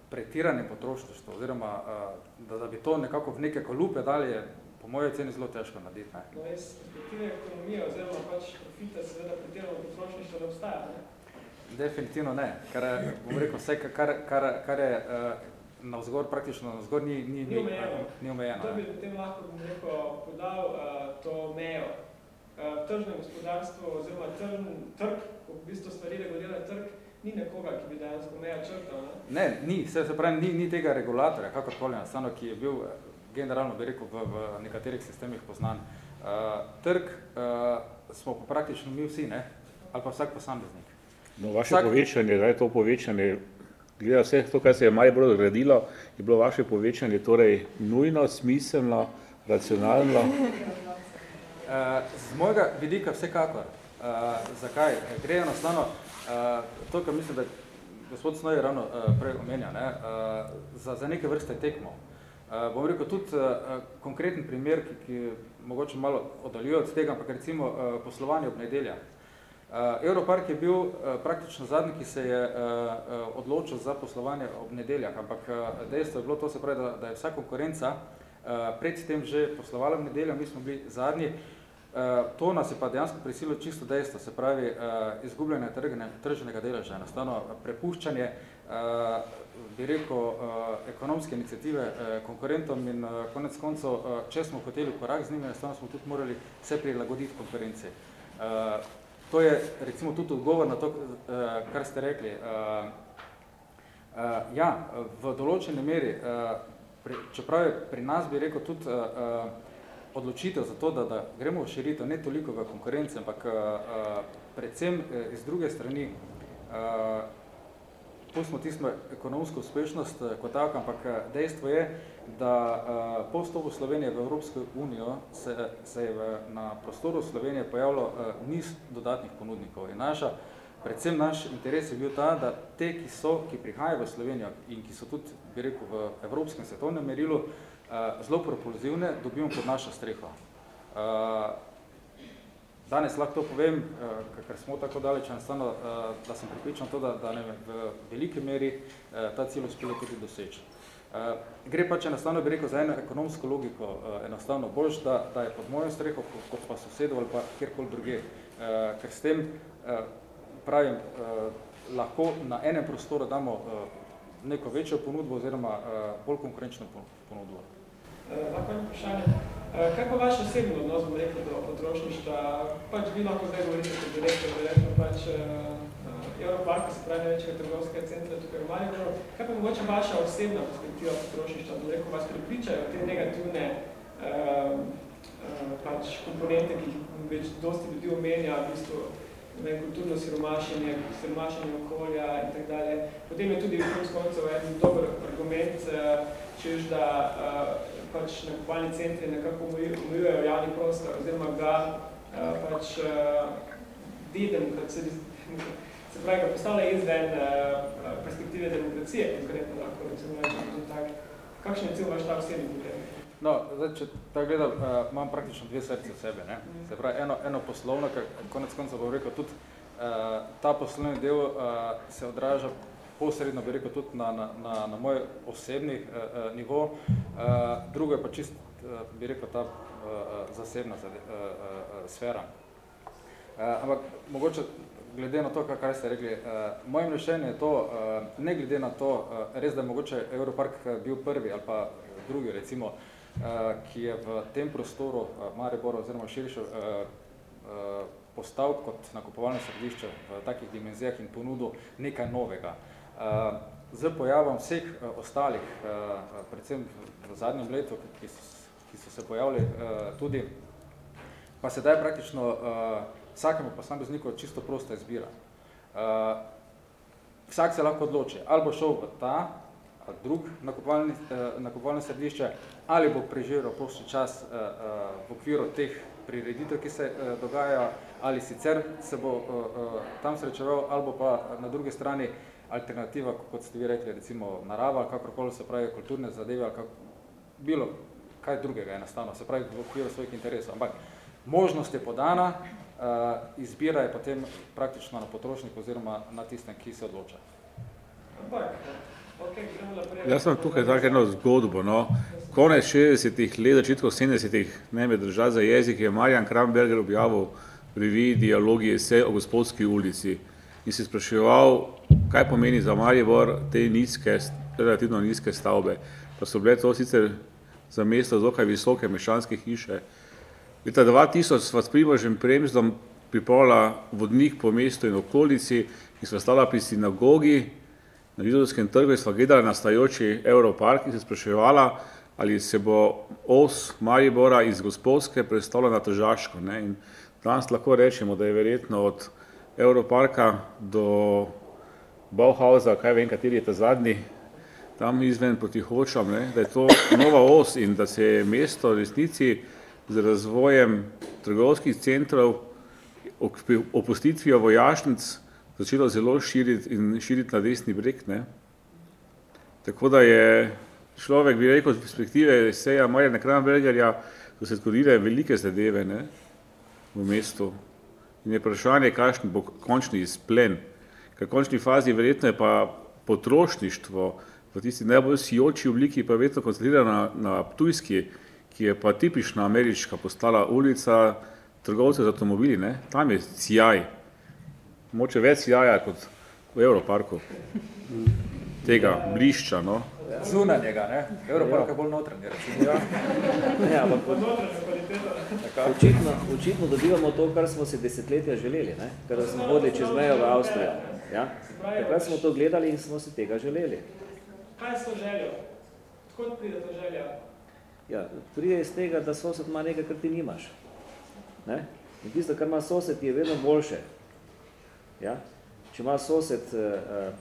pretiranem potrošništvu oziroma uh, da, da bi to nekako v neke kolupe dali, je po moje oceni zelo težko narediti. Ne. No, iz perspektive ekonomije oziroma pač profita seveda pretirano potrošništvo ne obstaja. Ne? Definitivno ne, kar je, bom rekel, vse, kar, kar, kar je uh, navzgor, praktično navzgor, ni, ni, Ni omejeno. Ni omejeno To ne. bi potem lahko, bom rekel, podal uh, to mejo. Uh, tržno gospodarstvo oziroma tržn, trg, ko v bistvu stvari regulira trg, ni nekoga, ki bi dejansko meja črtal. Ne? Ne, ni, se, se pravi, ni, ni tega regulatorja, kakorkoli enostavno, ki je bil eh, generalno, bi rekel, v, v nekaterih sistemih poznan. Uh, trg uh, smo pa praktično mi vsi, ne? ali pa vsak posameznik. No, vaše Vsak- povečanje, zdaj to povečanje, gleda vse to, kar se je Maribor gradilo, je bilo vaše povečanje torej nujno, smiselno, racionalno. Uh, z mojega vidika vsekakor. Uh, zakaj? Gre enostavno, uh, to, kar mislim, da je gospod Snoj ravno uh, prej omenja, ne, za, za neke vrste tekmo. Bom rekel tudi konkreten primer, ki, ki mogoče malo oddaljuje od tega, ampak recimo poslovanje ob nedeljah. Uh, Europark je bil uh, praktično zadnji, ki se je uh, odločil za poslovanje ob nedeljah, ampak dejstvo je bilo to, se pravi, da, da je vsa konkurenca pred tem že poslovala v nedeljo, mi smo bili zadnji. To nas je pa dejansko prisililo čisto dejstvo, se pravi izgubljanje tržnega deleža, enostavno prepuščanje, bi rekel, ekonomske iniciative konkurentom in konec koncev, če smo hoteli korak z njimi, enostavno smo tudi morali se prilagoditi konkurenci. To je recimo tudi odgovor na to, kar ste rekli. Ja, v določeni meri, čeprav je pri nas, bi rekel, tudi odločitev za to, da, da gremo v širitev ne toliko v konkurence, ampak predvsem iz druge strani pustimo tisto ekonomsko uspešnost kot tako, ampak dejstvo je, da po vstopu Slovenije v Evropsko unijo se, se je v, na prostoru Slovenije pojavilo niz dodatnih ponudnikov. In naša, predvsem naš interes je bil ta, da te, ki so, ki prihajajo v Slovenijo in ki so tudi, bi rekel, v evropskem svetovnem merilu, zelo propulzivne, dobimo pod našo streho. Danes lahko to povem, ker smo tako daleč, enostavno, da sem pripričan to, da, da ne v veliki meri ta cilj uspelo tudi doseči. Gre pač enostavno, bi rekel, za eno ekonomsko logiko, enostavno boljš, da, da je pod mojo streho, kot pa sosedov ali pa kjerkoli druge. Ker s tem, pravim, lahko na enem prostoru damo neko večjo ponudbo oziroma bolj konkurenčno ponudbo. Lahko eno vprašanje. Pa vaš osebni odnos, bom rekel, do potrošništva? Pač vi lahko zdaj govorite kot direktor, verjetno pač Europarka, se pravi največjega trgovskega centra tukaj v Mariboru. Kaj pa mogoče vaša osebna perspektiva potrošništva? Bom rekel, vas pripričajo te negativne pač komponente, ki jih več dosti ljudi omenja, v bistvu ne, kulturno siromašenje, siromašenje okolja in tak dalje. Potem je tudi v koncu en dober argument, češ, da pač nakupovalni centri nekako omejujejo javni prostor, oziroma ga pač dedemokracije, se pravi, ga postavlja izven perspektive demokracije, konkretno lahko recimo rečemo tak. Kakšen je cel vaš ta osebni pogled? No, zdaj, če tako gledam, uh, imam praktično dve srce sebe. Ne? Se pravi, eno, eno poslovno, ker konec konca bom rekel, tudi uh, ta poslovni del uh, se odraža posredno, bi rekel, tudi na, na, na, na moj osebni uh, uh, nivo. Uh, drugo je pa čist, uh, bi rekel, ta uh, zasebna uh, uh, sfera. Uh, ampak mogoče glede na to, kaj ste rekli, uh, moje mišljenje je to, uh, ne glede na to, uh, res da je mogoče Europark bil prvi ali pa drugi, recimo, uh, ki je v tem prostoru uh, Maribora oziroma širše uh, uh, postal kot nakupovalno središče v takih dimenzijah in ponudil nekaj novega. Uh, Z pojavom vseh ostalih, predvsem v zadnjem letu, ki so, ki so se pojavili tudi, pa se daje praktično vsakemu posamezniku čisto prosta izbira. Vsak se lahko odloči, ali bo šel v ta ali drug nakupovalni, nakupovalno središče, ali bo preživel prosti čas v okviru teh prireditev, ki se dogajajo, ali sicer se bo tam srečeval, ali pa na drugi strani alternativa, kot ste vi rekli, recimo narava, kakorkoli se pravi kulturne zadeve, ali kak, bilo kaj drugega enostavno, se pravi v okviru svojih interesov. Ampak možnost je podana, uh, izbira je potem praktično na potrošnik oziroma na tistem, ki se odloča. Jaz sem tukaj tako eno zgodbo. No. Konec 60-ih let, začetkov 70-ih, ne me držati za jezik, je Marjan Kramberger objavil reviji Dialogi esej o gospodski ulici in se spraševal, kaj pomeni za Maribor te nizke, relativno nizke stavbe. Pa so bile to sicer za mesto zelo kaj visoke mešanske hiše. Leta 2000 sva s Primožem Premzdom pripravila vodnik po mestu in okolici in sva stala pri sinagogi na Vizovskem trgu in sva gledala nastajoči Europark in se spraševala, ali se bo os Maribora iz Gospodske predstavila na Tržaško. Ne? In danes lahko rečemo, da je verjetno od Europarka do Bauhausa, kaj vem, kateri je ta zadnji, tam izven proti Hočam, ne, da je to nova os in da se je mesto resnici z razvojem trgovskih centrov, opustitvijo vojašnic začelo zelo širiti in širiti na desni breg. Ne. Tako da je človek, bi rekel, z perspektive seja Marjana Krambergerja, da se zgodile velike zadeve ne, v mestu. In je vprašanje, kakšen bo končni izplen. Ker končni fazi verjetno je pa potrošništvo v tisti najbolj sijoči obliki pa verjetno koncentrirano na, na Ptujski, ki je pa tipična ameriška postala ulica, trgovcev z avtomobili, ne? tam je cijaj, moče več cijaja kot v Evroparku, tega blišča, no. Zunanjega, ne? Evropark je bolj notranji, recimo. Ja. Ne, ampak očitno, očitno dobivamo to, kar smo si desetletja želeli, ne? kar smo hodili čez mejo v Avstrijo. Ja? Takrat smo to gledali in smo si tega želeli. Kaj je s to željo? Odkot pride to želja? Ja, pride iz tega, da sosed ima nekaj, kar ti nimaš. Ne? In tisto, kar ima sosed, je vedno boljše. Ja? Če ima sosed uh,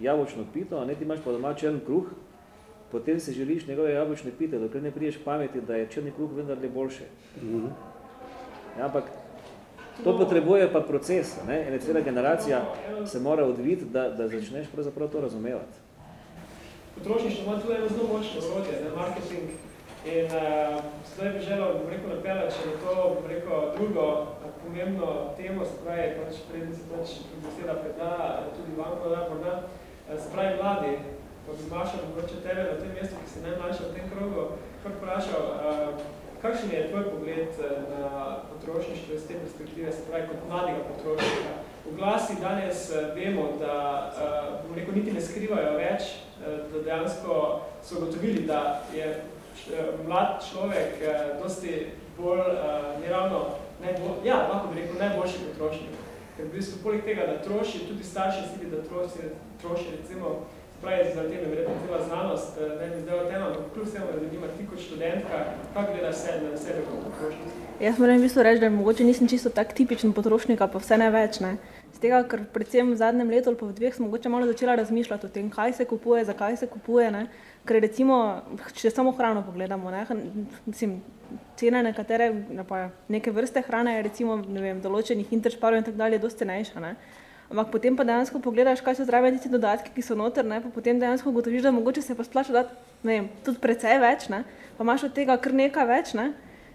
jabolčno pito, a ne ti imaš pa doma črn kruh, potem se želiš njegove jabolčne pite, dokler ne priješ pameti, da je črni kruh vendar le boljše. Ja, ampak to potrebuje pa proces. Ne? Ene cela generacija se mora odviti, da, da začneš pravzaprav to razumevati. Potrošništvo ima tudi eno zelo močno orodje, ne, marketing. In uh, zdaj bi želel, bom rekel, napeljati še na to, bom rekel, drugo uh, pomembno temo, se pravi, pač prednji se pač beseda predna, tudi vam poda, morda, se pravi mladi, pa bi Maša, mogoče tebe na tem mestu, ki si najmlajša v tem krogu, kar vprašal, uh, kakšen je tvoj pogled na potrošništvo iz te perspektive, se pravi, kot mladega potrošnika? V glasi danes vemo, da, uh, bom rekel, niti ne skrivajo več, da dejansko so ugotovili, da je mlad človek dosti bolj uh, neravno, najbolj, ja, lahko bi rekel, najboljši potrošnik. Ker v bistvu poleg tega, da troši, tudi starši sidi, da troši, troši recimo, pravi, zaradi tebe verjetno cela znanost, ne bi zdaj o tem, ampak kljub vsemu, da nima ti kot študentka, kako gledaš se na sebe kot potrošnik? Jaz moram v bistvu reči, da mogoče nisem čisto tak tipičen potrošnik, pa vse ne več, ne. Z tega, ker predvsem v zadnjem letu ali pa v dveh sem mogoče malo začela razmišljati o tem, kaj se kupuje, zakaj se kupuje, ne. Ker recimo, če samo hrano pogledamo, ne, mislim, cena nekatere, ne pa neke vrste hrane je recimo, ne vem, določenih interšparov in tako dalje, dosti cenejša, ne. Ampak potem pa dejansko pogledaš, kaj so zraven tisti dodatki, ki so noter, ne, pa potem dejansko ugotoviš, da mogoče se pa splača dati, ne vem, tudi precej več, ne, pa imaš od tega kar nekaj več, ne.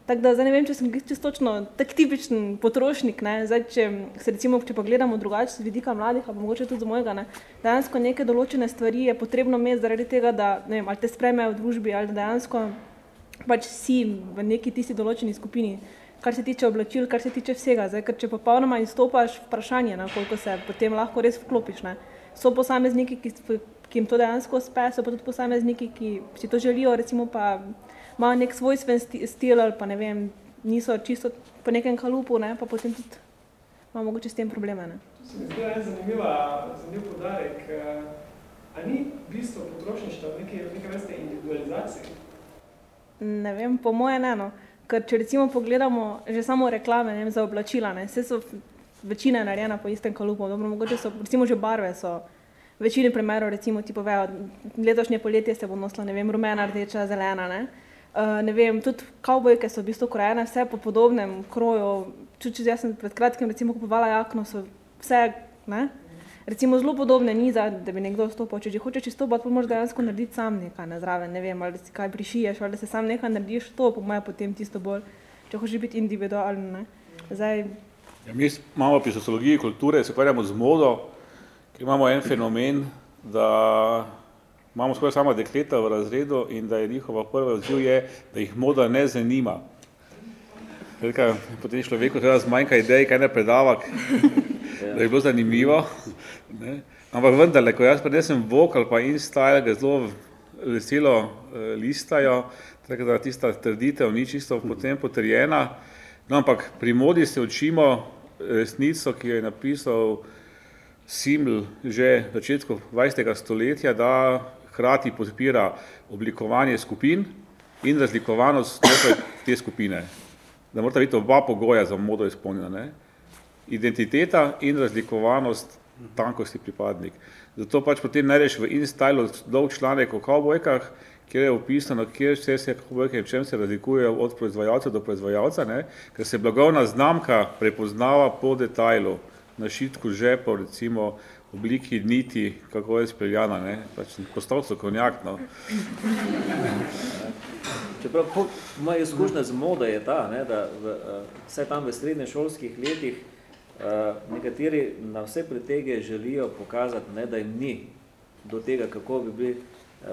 Tako da zdaj ne vem, če sem čisto točno tak tipičen potrošnik, ne, zdaj, če se recimo, če pa gledamo drugače z vidika mladih, pa mogoče tudi z mojega, ne, dejansko neke določene stvari je potrebno imeti zaradi tega, da, ne vem, ali te sprejmejo v družbi, ali dejansko pač si v neki tisti določeni skupini, kar se tiče oblačil, kar se tiče vsega, zdaj, ker če popolnoma izstopaš vprašanje, na koliko se potem lahko res vklopiš, ne. So posamezniki, ki, ki jim to dejansko uspe, so pa tudi posamezniki, ki si to želijo, recimo pa imajo nek svojstven stil ali pa ne vem, niso čisto po nekem kalupu, ne, pa potem tudi imamo mogoče s tem probleme. Ne. To se mi zdi en zanimiva, zanimiv podarek. A ni bistvo potrošništva neke, neke vrste individualizacije? Ne vem, po moje ne, no. Ker če recimo pogledamo že samo reklame ne vem, za oblačila, ne, vse so večina narejena po istem kalupu, dobro, mogoče so, recimo že barve so, večini primerov recimo ti povejo, letošnje poletje se bo nosila, ne vem, rumena, rdeča, zelena, ne. Uh, ne vem, tudi kavbojke so v bistvu krojene vse po podobnem kroju, če jaz sem pred kratkim recimo kupovala jakno, so vse, ne, recimo zelo podobne, ni za, da bi nekdo vstopal, če že hočeš izstopati, pa moraš dejansko narediti sam nekaj na zraven, ne vem, ali si kaj prišiješ, ali se sam nekaj narediš, to po moje potem tisto bolj, če hočeš biti individualen, ne. Zdaj, Ja, mi imamo pri sociologiji kulture, se ukvarjamo z modo, ker imamo en fenomen, da imamo skoraj sama dekleta v razredu in da je njihova prva odziv je, da jih moda ne zanima. Velika, potem človeku treba zmanjka idej, kaj ne predava, da je bilo zanimivo. Ne? Ampak vendarle, ko jaz prinesem vok ali pa InStyle, ga zelo veselo eh, listajo, tako da tista trditev ni čisto potem potrjena. No, ampak pri modi se učimo resnico, ki jo je napisal Siml že v začetku 20. stoletja, da hkrati podpira oblikovanje skupin in razlikovanost znotraj te skupine. Da morata biti oba pogoja za modo izpolnjena. Ne? Identiteta in razlikovanost tankosti pripadnik. Zato pač potem najdeš v InStylu dolg članek o kavbojkah, kjer je opisano, kjer vse se kavbojke in čem se razlikujejo od proizvajalca do proizvajalca, ne? ker se blagovna znamka prepoznava po detajlu, na šitku žepov, recimo obliki niti, kako je speljana, ne? pač postal so konjak, no. Čeprav moja izkušnja z modo je ta, ne, da v, vsaj tam v srednješolskih letih nekateri na vse pretege želijo pokazati, ne, da jim ni do tega, kako bi bili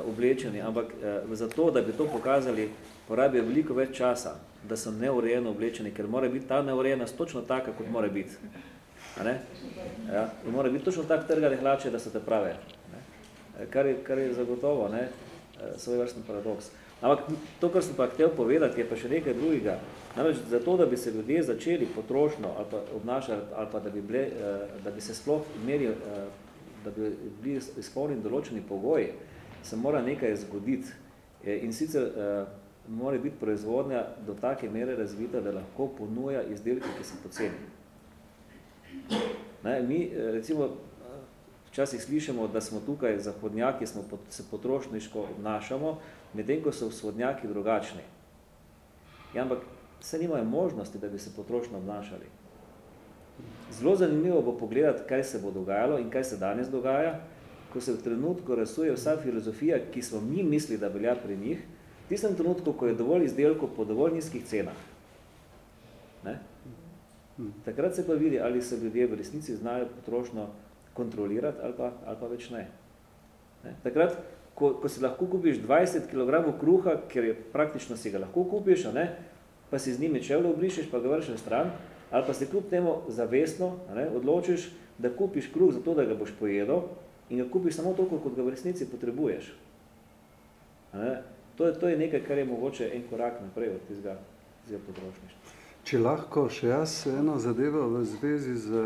oblečeni, ampak zato, da bi to pokazali, porabijo veliko več časa, da so neurejeno oblečeni, ker mora biti ta neurejenost točno taka, kot mora biti. A ne? Ja, in mora biti točno tak trgane hlače, da so te prave. Ne? Kar, je, kar je zagotovo ne? svoj vrstni paradoks. Ampak to, kar sem pa hotel povedati, je pa še nekaj drugega. Namreč zato, da bi se ljudje začeli potrošno ali pa obnašati, ali pa da bi, bile, da bi se sploh imeli, da bi bili izpolnjeni določeni pogoji, se mora nekaj zgoditi. In sicer mora biti proizvodnja do take mere razvita, da lahko ponuja izdelke, ki so poceni. Ne, mi recimo včasih slišimo, da smo tukaj zahodnjaki, smo se potrošniško obnašamo, medtem ko so vzhodnjaki drugačni. Ja, ampak se nimajo možnosti, da bi se potrošno obnašali. Zelo zanimivo bo pogledati, kaj se bo dogajalo in kaj se danes dogaja, ko se v trenutku razsuje vsa filozofija, ki smo mi mislili, da velja pri njih, v tistem trenutku, ko je dovolj izdelkov po dovolj nizkih cenah. Ne? Takrat se pa vidi, ali se ljudje v resnici znajo potrošno kontrolirati ali pa, ali pa več ne. ne? Takrat, ko, ko si lahko kupiš 20 kg kruha, ker je praktično si ga lahko kupiš, a ne? pa si z njimi čevljo obrišeš, pa ga vršeš stran, ali pa se kljub temu zavestno a ne? odločiš, da kupiš kruh zato, da ga boš pojedel in ga kupiš samo toliko, kot ga v resnici potrebuješ. A ne? To je, to je nekaj, kar je mogoče en korak naprej od tistega potrošništva. Če lahko še jaz eno zadevo v zvezi z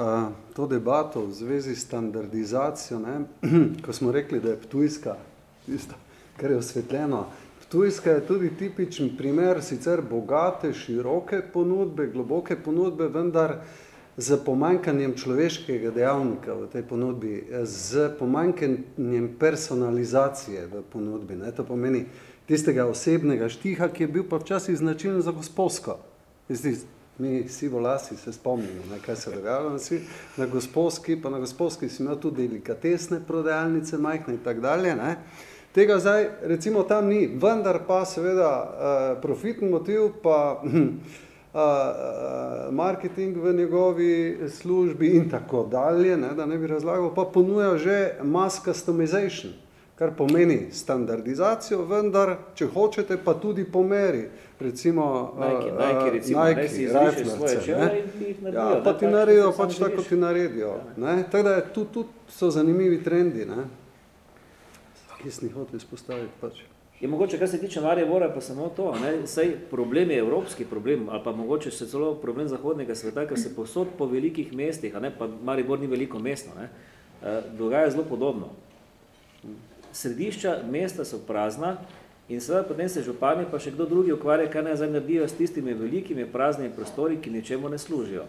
uh, to debato, v zvezi s standardizacijo, ne? ko smo rekli, da je Ptujska, tisto, kar je osvetljeno, Ptujska je tudi tipičen primer sicer bogate, široke ponudbe, globoke ponudbe, vendar z pomanjkanjem človeškega dejavnika v tej ponudbi, z pomanjkanjem personalizacije v ponudbi. Ne? To pomeni tistega osebnega štiha, ki je bil pa včasih značilen za gospodsko. Tisti, mi sivo lasi se spomnimo, ne, kaj se dogajalo na, si, na gospodski, pa na gospodski si imel tudi delikatesne prodajalnice, majhne in tak dalje. Ne. Tega zdaj recimo tam ni, vendar pa seveda uh, profitni motiv pa uh, marketing v njegovi službi in tako dalje, ne, da ne bi razlagal, pa ponuja že mass customization, kar pomeni standardizacijo, vendar, če hočete, pa tudi po meri. Recimo, Nike, Nike, recimo, Nike, ne, si izrišeš svoje čevlje in jih naredijo. Ja, pa ti naredijo pač tako, kot ti naredijo. Ne. Tako da tu, tu so zanimivi trendi, ne. ki sem jih hotel izpostaviti pač. Je mogoče, kar se tiče Maribora, pa samo to, ne, saj problem je evropski problem, ali pa mogoče še celo problem zahodnega sveta, ker se posod po velikih mestih, a ne, pa Maribor ni veliko mesto, ne, dogaja zelo podobno. Središča mesta so prazna in seveda potem se župani pa še kdo drugi ukvarja, kaj naj zdaj naredijo s tistimi velikimi praznimi prostori, ki ničemu ne služijo.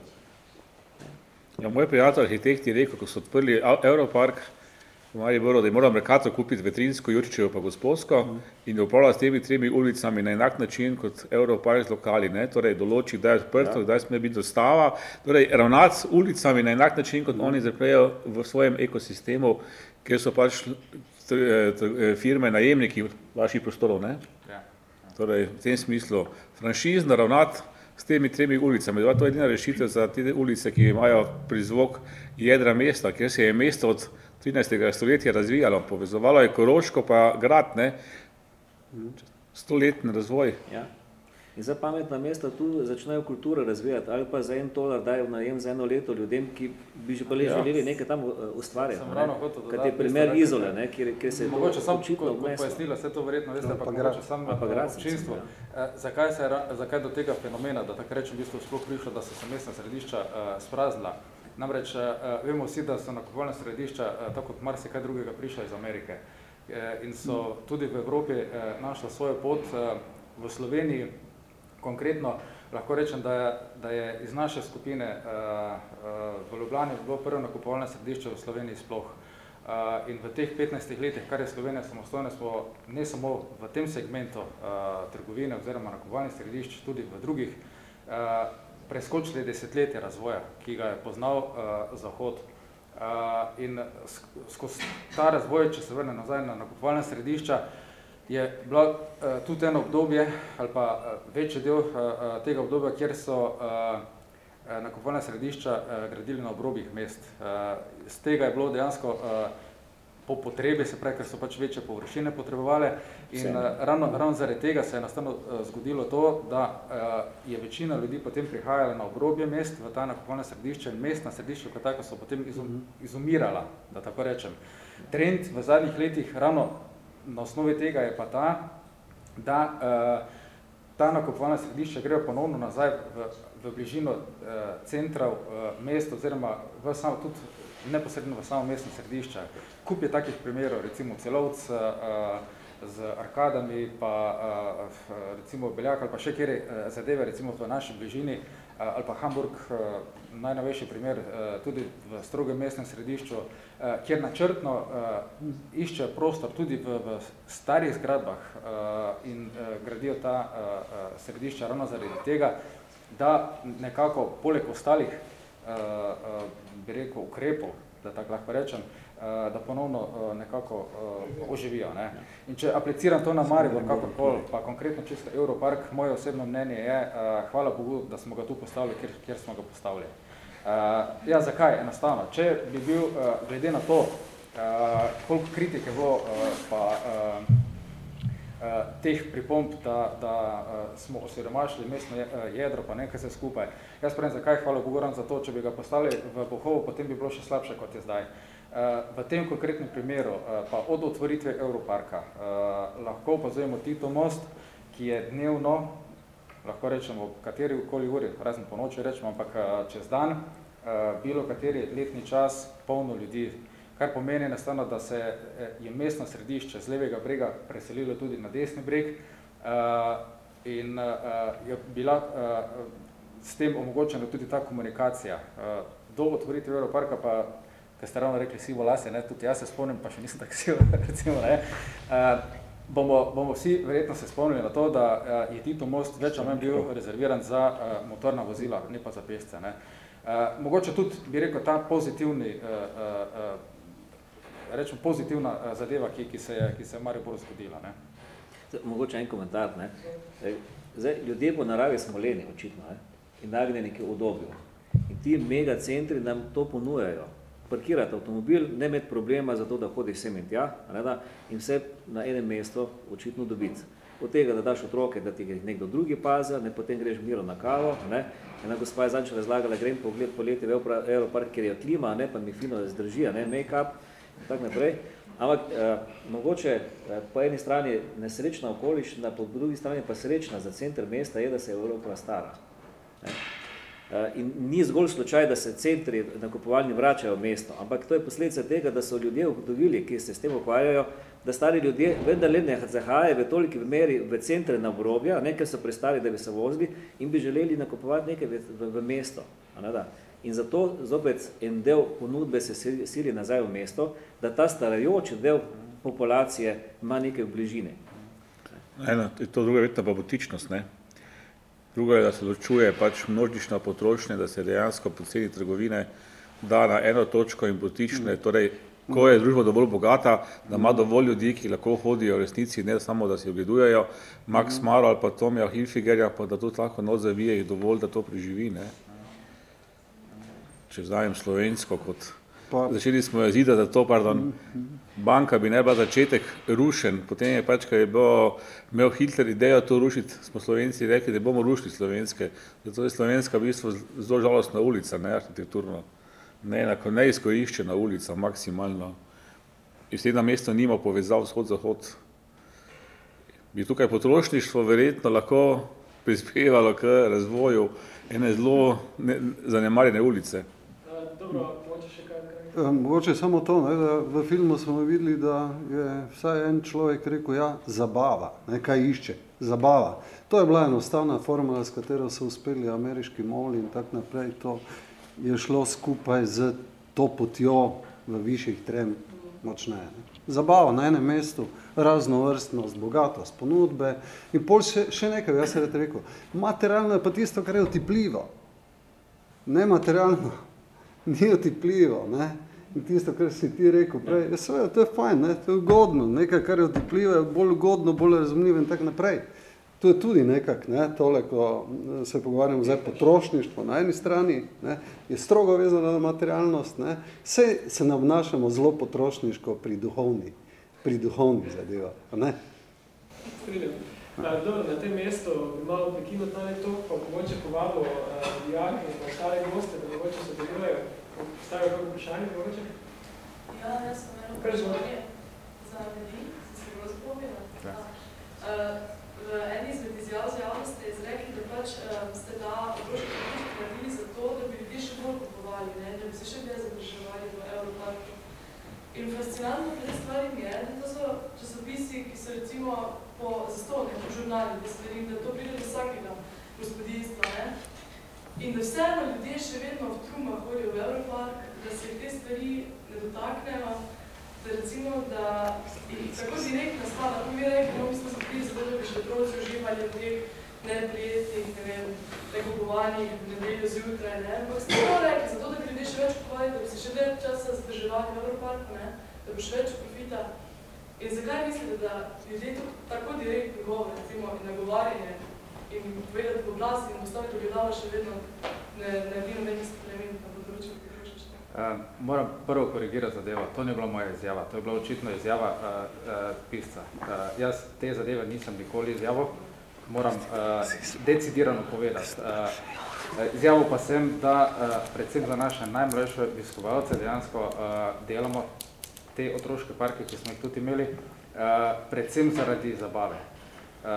Ja, moj prijatelj arhitekt je rekel, ko so odprli Europark, v Mariboru, da je moral Mercator kupiti Vetrinsko, Jurčičevo pa Gospodsko mm. in upravlja s temi tremi ulicami na enak način kot Europark z lokali, ne? torej določi, kdaj je odprto, ja. kdaj sme biti dostava, torej ravnati s ulicami na enak način, kot mm. oni zaprejo v svojem ekosistemu, kjer so pač firme, najemniki vaših prostorov. Ne? Ja. Torej, v tem smislu, franšizno ravnati s temi tremi ulicami. To je edina rešitev za te ulice, ki imajo prizvok jedra mesta, kjer se je mesto od 13. stoletja razvijalo, povezovalo je Koroško pa grad, ne, stoletni razvoj. Ja. In za pametna mesta tu začnejo kulturo razvijati, ali pa za en tolar dajo najem za eno leto ljudem, ki bi že pa le ja. želeli nekaj tam uh, ustvarjati. Kot je primer Izole, ne, kjer, kjer se je mogoče sam očitno pojasnila, vse to verjetno veste, no, pa, mogoče sam pa občinstvo. Ja. Zakaj, se, zakaj do tega fenomena, da tako rečem, v bistvu sploh prišlo, da so se mestna središča uh, spraznila? Namreč uh, vemo vsi, da so nakupovalna središča, uh, tako kot marsikaj drugega, prišla iz Amerike uh, in so tudi v Evropi uh, našla svojo pot. Uh, v Sloveniji konkretno lahko rečem, da je, da je iz naše skupine uh, uh, v Ljubljani bilo prvo nakupovalno središče v Sloveniji sploh. Uh, in v teh 15 letih, kar je Slovenija samostojna, smo ne samo v tem segmentu uh, trgovine oziroma nakupovalnih središč, tudi v drugih uh, preskočili desetletje razvoja, ki ga je poznal uh, Zahod. Uh, in skozi ta razvoj, če se vrne nazaj na nakupovalna središča, je bilo uh, tudi eno obdobje ali pa uh, večji del uh, tega obdobja, kjer so uh, nakupovalna središča uh, gradili na obrobjih mest. Uh, z tega je bilo dejansko uh, po potrebi, se pravi, ker so pač večje površine potrebovali. In uh, ravno, ravno zaradi tega se je enostavno uh, zgodilo to, da uh, je večina ljudi potem prihajala na obrobje mest, v ta nakupovalne središče in mestna središča, kot tako so potem izum, izumirala, da tako rečem. Trend v zadnjih letih ravno na osnovi tega je pa ta, da uh, ta nakupovalna središča grejo ponovno nazaj v, v bližino uh, centrov uh, mest oziroma v samo, tudi neposredno v samo mestno središče. Kup je takih primerov, recimo Celovc uh, z arkadami, pa uh, recimo Beljak ali pa še kjer uh, zadeve, recimo v naši bližini, uh, ali pa Hamburg, uh, najnovejši primer, uh, tudi v strogem mestnem središču, uh, kjer načrtno uh, išče prostor tudi v, v starih zgradbah in gradijo ta središča ravno zaradi tega, da nekako poleg ostalih bi rekel, ukrepov, da tako lahko rečem, da ponovno nekako oživijo. Ne. In če apliciram to na Maribor, kakorkoli, pa konkretno čisto Europark, moje osebno mnenje je, hvala Bogu, da smo ga tu postavili, kjer, kjer smo ga postavili. Uh, ja, zakaj? Enostavno. Če bi bil, uh, glede na to, uh, koliko kritike bo, uh, pa uh, uh, teh pripomb, da, da uh, smo osiromašili mestno eh, jedro, pa nekaj se skupaj. Jaz pravim, zakaj hvala govorim za to, če bi ga postavili v Bohovo, potem bi bilo še slabše, kot je zdaj. Uh, v tem konkretnem primeru, uh, pa od otvoritve Europarka, uh, lahko opazujemo Tito most, ki je dnevno, lahko rečemo, kateri okoli uri, razen po noči rečemo, ampak uh, čez dan, uh, bilo kateri letni čas, polno ljudi, kar pomeni enostavno, da se eh, je mestno središče z levega brega preselilo tudi na desni breg in je bila s tem omogočena tudi ta komunikacija. Do otvoritve Europarka pa, ker ste ravno rekli sivo lase, ne, tudi jaz se spomnim, pa še nisem tako sivo, recimo, ne, uh, bomo, bomo vsi verjetno se spomnili na to, da uh, je Tito most več ali manj bil rezerviran za uh, motorna vozila, ne pa za pesce. Ne. Uh, mogoče tudi, bi rekel, ta pozitivni rečem, pozitivna eh, zadeva, ki, ki, se je, ki se je v Mariboru zgodila. Ne? Mogoče en komentar. Ne? Zdaj, ljudje po naravi smo leni, očitno, ne? in nagnjeni k udobju. In ti megacentri nam to ponujajo. Parkirati avtomobil, ne imeti problema za to, da hodiš sem in tja, da, in vse na enem mestu očitno dobiti. Od tega, da daš otroke, da ti nekdo drugi pazi, ne potem greš miro na kavo. Ne. Ena gospa je zanče razlagala, grem pogled poleti v Europark, ker je klima, ne, pa mi fino zdrži, ne, make-up, in tako naprej. Ampak eh, mogoče eh, po eni strani nesrečna okoliščina, po drugi strani pa srečna za center mesta je, da se je Evropa stara. Ne? Eh, in ni zgolj slučaj, da se centri nakupovalni vračajo v mesto, ampak to je posledica tega, da so ljudje ugotovili, ki se s tem ukvarjajo, da stari ljudje vendar le ne zahajajo v toliki meri v centre na obrobja, nekaj so prestali, da bi se vozili in bi želeli nakupovati nekaj v, v, v mesto. In zato zopet en del ponudbe se sili nazaj v mesto, da ta starajoči del populacije ima nekaj v bližini. Eno, to druga je ta botičnost. Ne? Druga je, da se ločuje pač množična potrošnja, da se dejansko poceni trgovine da na eno točko in botične, torej ko je družba dovolj bogata, da ima dovolj ljudi, ki lahko hodijo v resnici, ne samo, da si ogledujejo, Max Maro ali pa Tomija Hilfigerja, pa da tudi lahko noč zavije jih dovolj, da to preživi. Ne? če vzamem slovensko kot pa. začeli smo jezida, da to, pardon, banka bi ne bila začetek rušen, potem je pač, ker je bilo, imel Hitler idejo to rušiti, smo slovenci rekli, da bomo rušili slovenske, zato je slovenska v bistvu zelo žalostna ulica, ne arhitekturno, ne neizkoriščena ulica, maksimalno. In s tem na mesto nima povezav vzhod-zahod. Bi tukaj potrošništvo verjetno lahko prispevalo k razvoju ene zelo zanemarjene ulice. Ja, mogoče samo to, ne, da v filmu smo videli, da je vsaj en človek rekel, ja, zabava, ne, kaj išče, zabava. To je bila enostavna formula, s katero so uspeli ameriški moli in tako naprej. To je šlo skupaj z to potjo v višjih trem močneje. Zabava na enem mestu, raznovrstnost, bogatost, ponudbe in pol še, še nekaj, jaz se rekel, materialno je pa tisto, kar je otipljivo. Nematerialno ni otipljivo. Ne? In tisto, kar si ti rekel prej, je seveda, to je fajn, ne? to je ugodno, nekaj, kar je otipljivo, je bolj ugodno, bolj razumljivo in tako naprej. To je tudi nekak, ne, tole, ko se pogovarjamo zdaj potrošništvo na eni strani, ne, je strogo vezano na materialnost, ne, se, se ne obnašamo zelo potrošniško pri duhovni, pri duhovni zadeva, ne. Strinjam. Dobro, na tem mestu bi malo prekinut na to, pa mogoče povabo dijake in ostale goste, da mogoče se delujejo, postavijo kako vprašanje, mogoče? Ja, jaz sem eno vprašanje za ljudi, sem se bilo zapovedala. V eni izmed izjav z javnosti je izrekli, da pač ste ta otroški produkt naredili za to, da bi ljudje še bolj kupovali, ne? da bi se še dlje zadrževali v Europarku. In fascinantno pri stvari mi je, da to so časopisi, ki so recimo po zastovne, po žurnali, da se verim, da to pride do vsakega gospodinstva. Ne? In da vseeno ljudje še vedno v trumah hodijo v Europark, da se te stvari ne dotaknejo, da recimo, da tako direkt nastala, ko mi rekli, no, mi smo se prili zato, da bi še otroci uživali v teh neprijetnih, ne vem, nekupovanjih v nedeljo zjutraj, ne, ampak ste to rekli, zato, da bi ljudje še več kupovali, da bi se še več časa zadrževali v Evroparku, ne, da bi še več profita. In zakaj mislite, da ljudje tako direktni govor, recimo, in nagovarjanje in povedati po glas in postaviti ogledala še vedno ne, ne vino nekaj spremeni na področju Uh, moram prvo korigirati zadevo. To ni bila moja izjava, to je bila očitno izjava uh, uh, pisca. Uh, jaz te zadeve nisem nikoli izjavil, moram uh, decidirano povedati. Uh, izjavil pa sem, da uh, predvsem za naše najmlajše obiskovalce dejansko uh, delamo te otroške parke, ki smo jih tudi imeli, uh, predvsem zaradi zabave. Uh,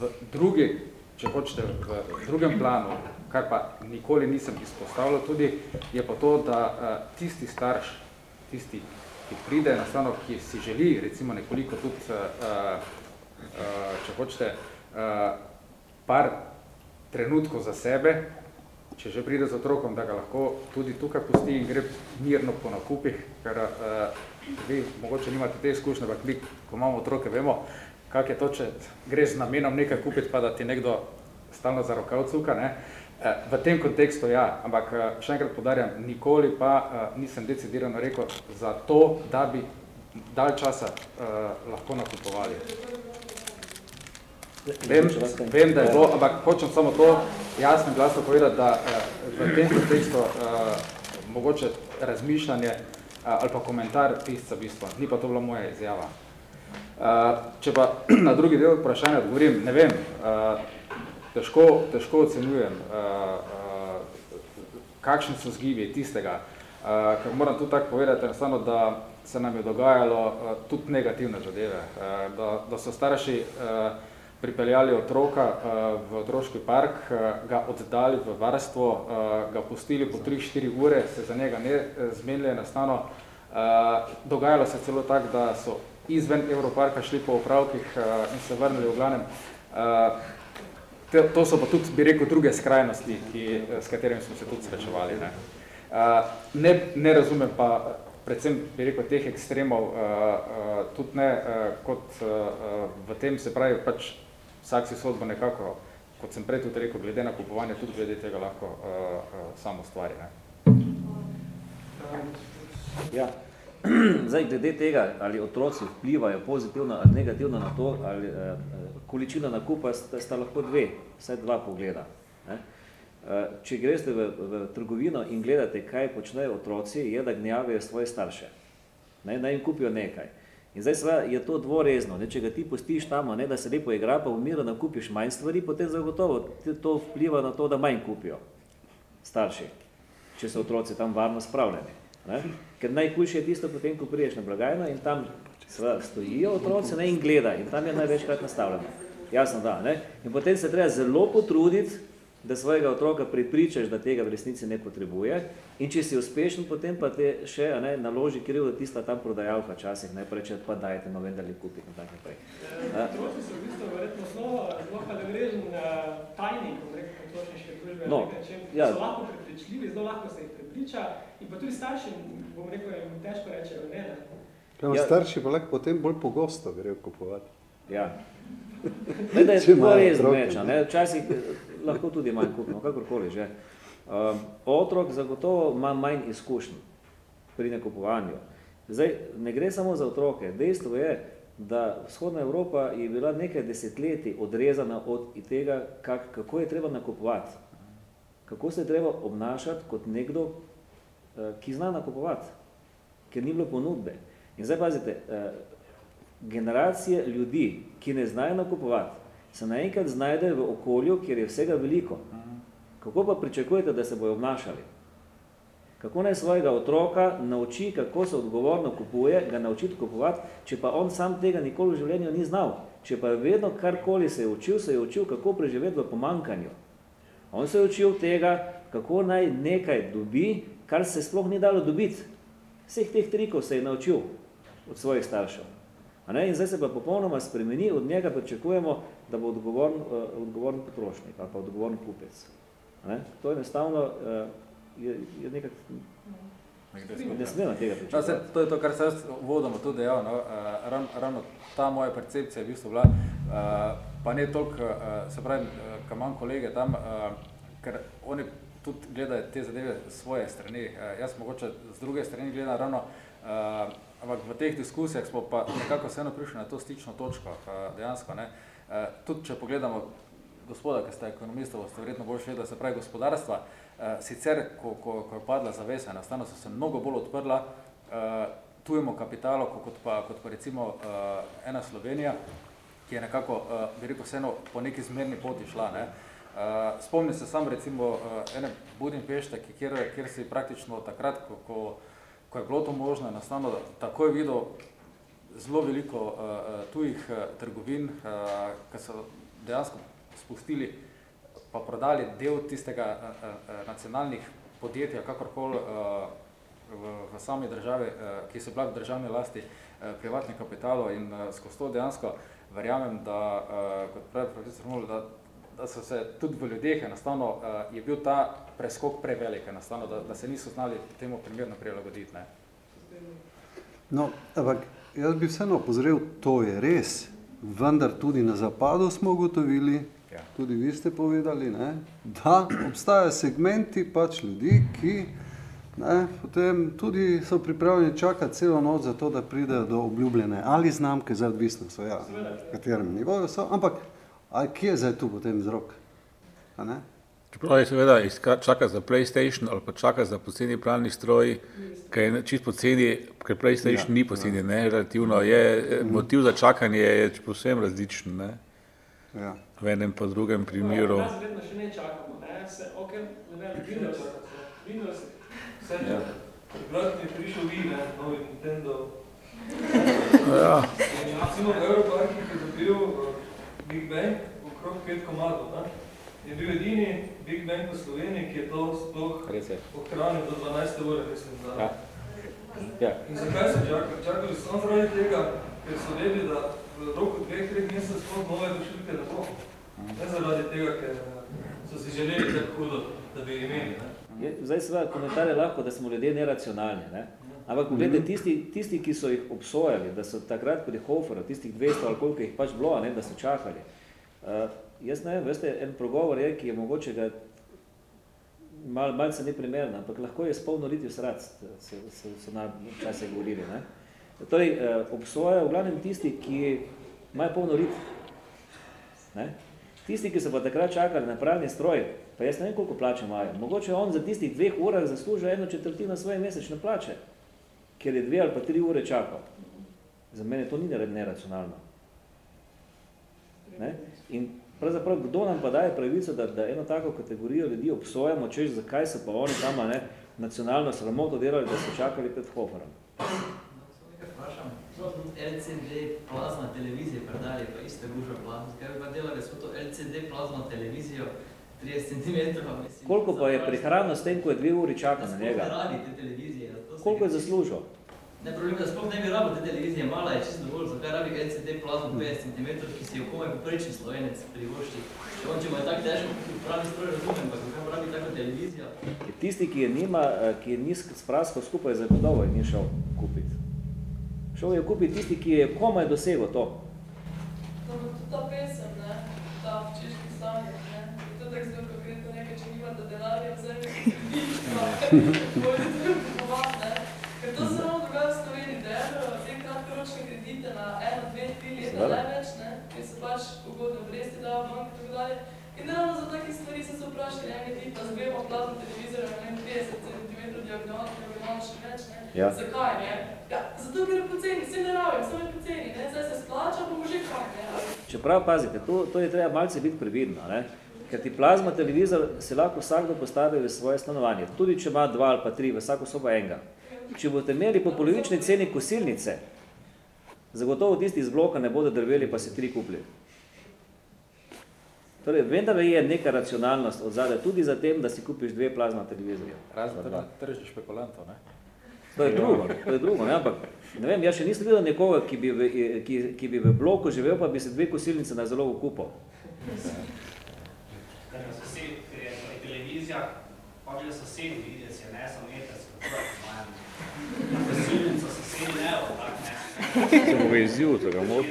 v drugi, če hočete, v drugem planu, kar pa nikoli nisem izpostavljal tudi, je pa to, da uh, tisti starš, tisti, ki pride enostavno, ki si želi recimo nekoliko tudi, če hočete, par trenutkov za sebe, če že pride z otrokom, da ga lahko tudi tukaj pusti in gre mirno po nakupih, ker uh, vi mogoče nimate te izkušnje, ampak mi, ko imamo otroke, vemo, kak je to, če greš z namenom nekaj kupiti, pa da ti nekdo stalno za rokav cuka, ne? Eh, v tem kontekstu ja, ampak eh, še enkrat podarjam, nikoli pa uh, nisem decidirano rekel za to, da bi dalj časa uh, lahko nakupovali. Vem, vem, da je to, ampak hočem samo to jasno glasno povedati, da uh, v tem kontekstu uh, mogoče razmišljanje ali pa komentar pisca v bistvu, ni pa to bila moja izjava. Uh, če pa na drugi del vprašanja odgovorim, ne vem, uh, težko, težko ocenjujem, kakšni so zgibi tistega, ker moram tudi tako povedati, enostavno, da se nam je dogajalo tudi negativne zadeve, da, da so starši pripeljali otroka uh, v otroški park, uh, ga oddali v varstvo, uh, ga pustili po 3-4 ure, se za njega ne zmenili enostavno. Uh, dogajalo se celo tako, da so izven Evroparka šli po opravkih uh, in se vrnili v glavnem. Uh, to so pa tudi, bi rekel, druge skrajnosti, ki, s katerimi smo se tudi srečevali. Ne. Ne, ne razumem pa predvsem, bi rekel, teh ekstremov tudi ne, kot v tem se pravi, pač vsak si sodbo nekako, kot sem prej tudi rekel, glede na kupovanje, tudi glede tega lahko samo stvari. Ne. Ja. Zdaj, glede tega, ali otroci vplivajo pozitivno ali negativno na to, ali eh, količina nakupa, sta, sta lahko dve, vsaj dva pogleda. Ne? Eh, če greste v, v trgovino in gledate, kaj počnejo otroci, je, da gnjavijo svoje starše. Ne? Naj jim kupijo nekaj. In zdaj sva, je to dvorezno. Ne? Če ga ti pustiš tam, ne? da se lepo igra, pa v miru nakupiš manj stvari, potem zagotovo to vpliva na to, da manj kupijo starši, če so otroci tam varno spravljeni. Ne? Ker najhujše je tisto potem, ko priješ na blagajno in tam stojijo otroci ne, in gleda in tam je največkrat nastavljeno. Jasno, da. Ne? In potem se treba zelo potruditi, da svojega otroka pripričaš, da tega v resnici ne potrebuje in če si uspešen, potem pa te še ne, naloži krivdo tista tam prodajalka časih, ne preče, pa dajte, no vendar li kupiti in tako naprej. Otroci so v bistvu verjetno zelo, zelo hvalevreden tajnik, bom rekel, potrošniške družbe, no, ja. so lahko prepričljivi, zelo lahko se jih prepriča in pa tudi starši, bom rekel, jim težko rečejo ne. ne. Ja. Starši pa lahko potem bolj pogosto grejo kupovati. Ja. Ne, da je to res meča, ne, včasih lahko tudi manj kupimo, kakorkoli že. Um, otrok zagotovo ima manj izkušenj pri nekupovanju. Zdaj, ne gre samo za otroke. Dejstvo je, da vzhodna Evropa je bila nekaj desetletij odrezana od tega, kak, kako je treba nakupovati. Kako se je treba obnašati kot nekdo, eh, ki zna nakupovati, ker ni bilo ponudbe. In zdaj pazite, eh, generacije ljudi, ki ne znajo nakupovati, se naenkrat znajdejo v okolju, kjer je vsega veliko. Kako pa pričakujete, da se bojo obnašali? Kako naj svojega otroka nauči, kako se odgovorno kupuje, ga naučiti kupovati, če pa on sam tega nikoli v življenju ni znal. Če pa je vedno karkoli se je učil, se je učil, kako preživeti v pomankanju. On se je učil tega, kako naj nekaj dobi, kar se sploh ni dalo dobiti. Vseh teh trikov se je naučil od svojih staršev. A ne? In zdaj se pa popolnoma spremeni, od njega pričakujemo, da bo odgovoren, uh, odgovoren potrošnik ali pa odgovoren kupec. Ne? To je enostavno uh, je, je nekak, ne smemo tega No, pričakovati. se, to je to, kar se vodoma tudi dejal. No, uh, ravno, ravno ta moja percepcija je v bistvu bila, uh, pa ne toliko, se pravi, ko imam kolege tam, ker oni tudi gledajo te zadeve s svoje strani. Jaz mogoče z druge strani gledam ravno, ampak v teh diskusijah smo pa nekako vseeno prišli na to stično točko, dejansko. Ne. Tudi če pogledamo gospoda, ki ste ekonomista, boste verjetno bolj vedeli, se pravi gospodarstva, uh, sicer, ko, ko, ko je padla zavesa, enostavno so se mnogo bolj odprla uh, tujemu kapitalu, kot pa, kot pa recimo uh, ena Slovenija, ki je nekako, uh, bi rekel, vseeno po neki zmerni poti šla. Ne. Uh, spomnim se sam recimo uh, ene Budimpešte, kjer, kjer si praktično takrat, ko, ko, ko je bilo to možno, enostavno takoj videl zelo veliko uh, tujih uh, trgovin, uh, ki so dejansko spustili pa prodali del tistega uh, uh, nacionalnih podjetja, kakorkoli v, v sami državi, ki so bila v državni lasti privatnih kapitalov in skozi to dejansko verjamem, da, kot pravi profesor Mul, da, da so se tudi v ljudeh enostavno, je bil ta preskok prevelik, enostavno, da, da se niso znali temu primerno prilagoditi. Ne. No, ampak jaz bi vseeno opozoril, to je res, vendar tudi na zapadu smo ugotovili. Tudi vi ste povedali, ne, da obstajajo segmenti pač ljudi, ki ne, potem tudi so pripravljeni čakati celo noč za to, da pridejo do obljubljene ali znamke, zdaj odvisno so, ja, katerem nivoju so, ampak a kje je zdaj tu potem vzrok? A ne? Čeprav je seveda iska- čaka za PlayStation ali pa čaka za poceni pralni stroj, ki je čist poceni, ker PlayStation Ja, ni poceni, ne, relativno je, motiv za čakanje je povsem različen, ne, Ja. v enem pa drugem primeru. Nas vedno še ne čakamo, ne, se, ok, ne vem, Windows, Windows, Vse ja. Takrat je prišel Wii, ne, novi Nintendo. Ja, In recimo v Europarku, ki je dobil uh, Big Bang, okrog pet komadov, ne, je bil edini Big Bang v Sloveniji, ki je to sploh ohranil do 12. ure, mislim, da. Ja. Ja. In zakaj so čakali? Čakali so samo zaradi tega, ker so vedeli, da v roku dveh, treh mesecev sploh nove dušilke ne bo. Ne zaradi tega, ker eh, so si želeli tako hudo, da bi imeli. Ne? Je, zdaj seveda komentar je lahko, da smo ljudje neracionalni, ne? ampak pogledajte, tisti, tisti, ki so jih obsojali, da so takrat pri Hoferu, tistih 200 ali koliko jih pač bilo, a ne, da so čakali. Uh, jaz ne vem, veste, en progovor je, ki je mogoče ga mal, malce neprimeren, ampak lahko je spolno liti v srad, so, so, so na čase govorili. Ne? Torej, uh, obsojajo v glavnem tisti, ki imajo polno rit. Ne? Tisti, ki so pa takrat čakali na pralni stroj, pa jaz ne vem, koliko plače imajo. Mogoče on za tistih dveh urah zasluži eno četrtino svoje mesečne plače, ker je dve ali pa tri ure čakal. Za mene to ni nera- neracionalno. Ne? In pravzaprav, kdo nam pa daje pravico, da, da eno tako kategorijo ljudi obsojamo, češ zakaj so pa oni tam ne, nacionalno sramoto delali, da so čakali pred Hoferom. LCD plazma televizije predali, pa iste gužve plazma. Kaj bi pa delali s to LCD plazma televizijo 30 cm? Mislim, Koliko pa je prihranil s tem, ko je dve uri čakal na Sploh njega? ne rabi te televizije. se Koliko je zaslužil? Ne, problem je, da sploh ne bi rabil te televizije, mala je čisto dovolj, zakaj rabi LCD plazmo 50 cm, ki si jo komaj poprečni slovenec privošči. Če on, če mu je tako težko, pravi stroj razumem, pa kako rabi tako televizijo. Tisti, ki je nima, eh, ki je ni spraskal skupaj, zagotovo je ni šel kupiti. Šel je kupiti tisti, ki je komaj dosegel to. No, pa tudi ta pesem, ne, ta v češki ne, je to tako zelo konkretno nekaj, če nimate denarja, vzemi kredit, pa boljte to ne. Ker to se ravno dogaja v Sloveniji, da je v te kratkoročne kredite na eno, dve, tri leta Seveda. največ, ne, ker se pač ugodne obresti dajo banke in tako dalje. In ravno za takih stvari so se vprašali, ene tipa z dvema plazma televizorja, ne vem, 30 diagonal še več, ne. Ja. Zakaj, ne? Ja, zato, ker je poceni, vse ne rabim, samo je poceni, ne, zdaj se splača, pa bo že kaj, ne. Čeprav pazite, to, to je treba malce biti previdno, ne? ker ti plazma televizor se lahko vsakdo postavi v svoje stanovanje, tudi če ima dva ali pa tri, vsako sobo enega. Če boste imeli po polovični ceni kosilnice, zagotovo tisti iz bloka ne bodo drveli, pa si tri kupili. Torej, vendar je neka racionalnost od zadaj tudi za tem, da si kupiš dve plazma televizorja. Razen Pa tržni- tržnih špekulantov, ne? To je drugo, to je drugo, ne? ampak ne vem, jaz še nisem videl nekoga, ki bi, v, ki, ki bi v bloku živel, pa bi se dve kosilnice na zelo kupil. Ker na sosed, ker je na televizijah, hoče sosedi videti, se ne samo metrsko, to je imajo. Na kosilnico sosedi ne, tak Se bo vezil, to ga mot.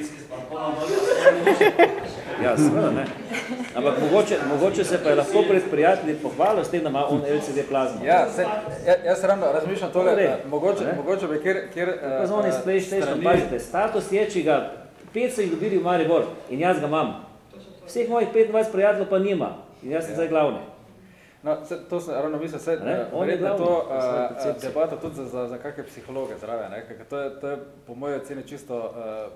Ja, seveda ne. Ampak mogoče, mogoče se pa je lahko pred prijatelji pohvalil s tem, da ima on LCD plazmo. Ja, se, ja, jaz ravno razmišljam tole, Torej, da mogoče, ne? mogoče bi kjer, kjer Pa zvoni s PlayStation, pazite, status je, če ga pet so jih dobili v Maribor in jaz ga imam. Vseh mojih 25 prijateljev pa nima in jaz sem zdaj glavni. No, se, to sem ravno mislil, se, je verjetno je to uh, debata tudi za, za, za kakšne psihologe zraven, ne, ker to je, to je po moje oceni čisto uh,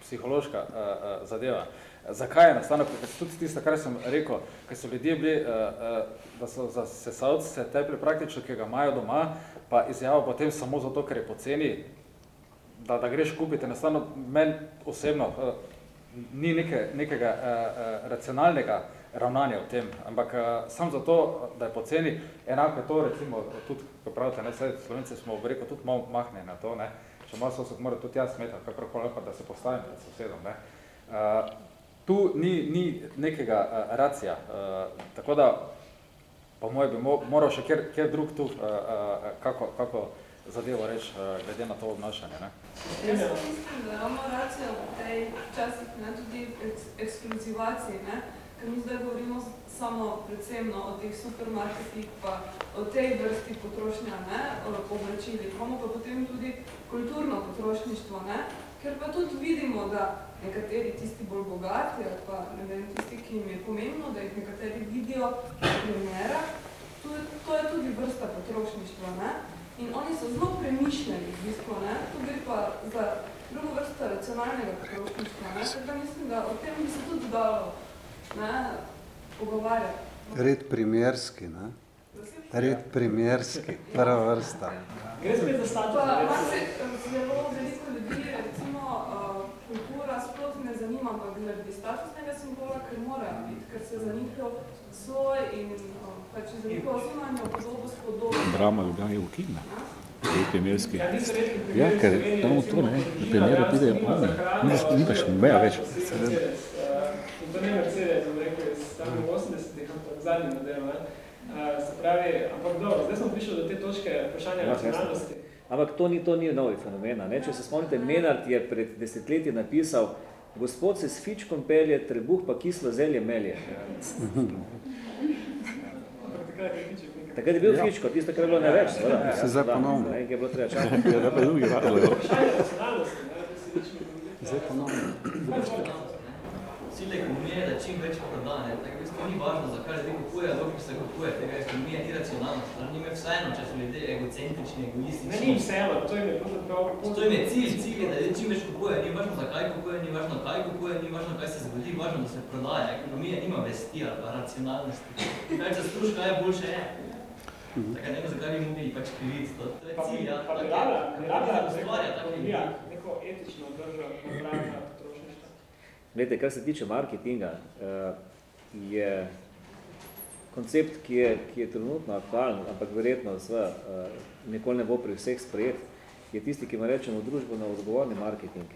psihološka uh, uh, zadeva. Zakaj je nastalo, tudi tisto, kar sem rekel, ker so ljudje bili, uh, uh, da so za sesalce se tepli praktično, ki ga imajo doma, pa izjavo potem samo zato, ker je poceni, da, da greš kupiti, enostavno meni osebno uh, ni neke, nekega uh, uh, racionalnega ravnanja v tem, ampak uh, sam zato, da je poceni, enako je to recimo tudi, ko pravite, ne, saj Slovenci smo v reku tudi malo mahne na to, ne, če malo sosed mora tudi jaz smetati, kakorkoli pa da se postavim pred sosedom, ne. Uh, tu ni, ni nekega uh, racija, uh, tako da po moje bi mo moral še kjer, kjer drug tu, uh, uh, kako, kako zadevo reči, uh, glede na to obnašanje. Ne. Jaz mislim, da je ravno racija v tej časih ne, tudi eks ekskluzivaciji, ne, ker mi zdaj govorimo samo predvsem no, o teh supermarketih pa o tej vrsti potrošnja, ne, o oblačilih, imamo pa potem tudi kulturno potrošništvo, ne, ker pa tudi vidimo, da nekateri tisti bolj bogati ali pa ne vem, tisti, ki jim je pomembno, da jih nekateri vidijo v primerah, to, to je tudi vrsta potrošništva, ne, In oni so zelo premišljeni, v bistvu, ne? Tu gre pa za drugo vrsto racionalnega potrošništva, ne? Tako da mislim, da o tem bi se tudi dalo, ne, pogovarjati. Red primerski, ne? Red primerski, prva vrsta. Gre spet za status. Pa ne, recimo. se zelo veliko ljudi, recimo, uh, kultura sploh ne zanima, ampak glede statusnega simbola, ker morajo biti, ker se za njihov sloj in uh, pač za njihovo zunanjo podobo spodobi. Drama Ljubljana je ukinjena. Red primerski. Ja, Ja, ker recimo, to, ne, trgovina, na primeru pridejo recimo, oni. za hrano, Ni, ni pač meja več. In to ni Mercedes, bom rekel, iz tam 80-ih, ampak zadnji model, ne. Uh, se pravi, ampak dobro, zdaj smo prišli do te točke vprašanja Ja, racionalnosti. Ampak to ni, to ni novi fenomen. a Ne? Če se spomnite, Menard je pred desetletji napisal, gospod se s fičkom pelje, trebuh pa kislo zelje melje. Takrat je bil Ja. fičko, tisto, kar je bilo največ. seveda. Se zdaj Da, ponovno. ne, Je bilo treba čakati. Ja, pa drugi razlog. Vprašanje racionalnosti, ne, ne Zdaj ponovno. Cilj ekonomije je, da čim več proda, ne? Tako v bistvu ni važno, zakaj ljudje kupujejo, dokler se kupuje, tega ekonomija ni racionalna. Njim je vseeno, če so ljudje egocentrični, Ne, egoistični. ni vseeno, to jim je pravzaprav... To jim je cilj, cilj je, da ljudje čim več kupujejo, ni važno zakaj kupujejo, ni važno kaj kupujejo, ni važno kaj se zgodi, važno, da se prodaja. Ekonomija nima vesti ali pa racionalnosti. Več za struž, kaj je boljše je. Tako ne vem, zakaj bi mogli pač kriviti to. To je Pa bi, cilj, ja. pa bi tak je. rada, bi rada, Kapitalizem neko, etično potrošništva. Glede, kar se tiče marketinga, eh, je koncept, ki je, ki je trenutno aktualen, ampak verjetno sve, nikoli ne bo pri vseh sprejet, je tisti, ki mu rečemo družbeno odgovorni marketing.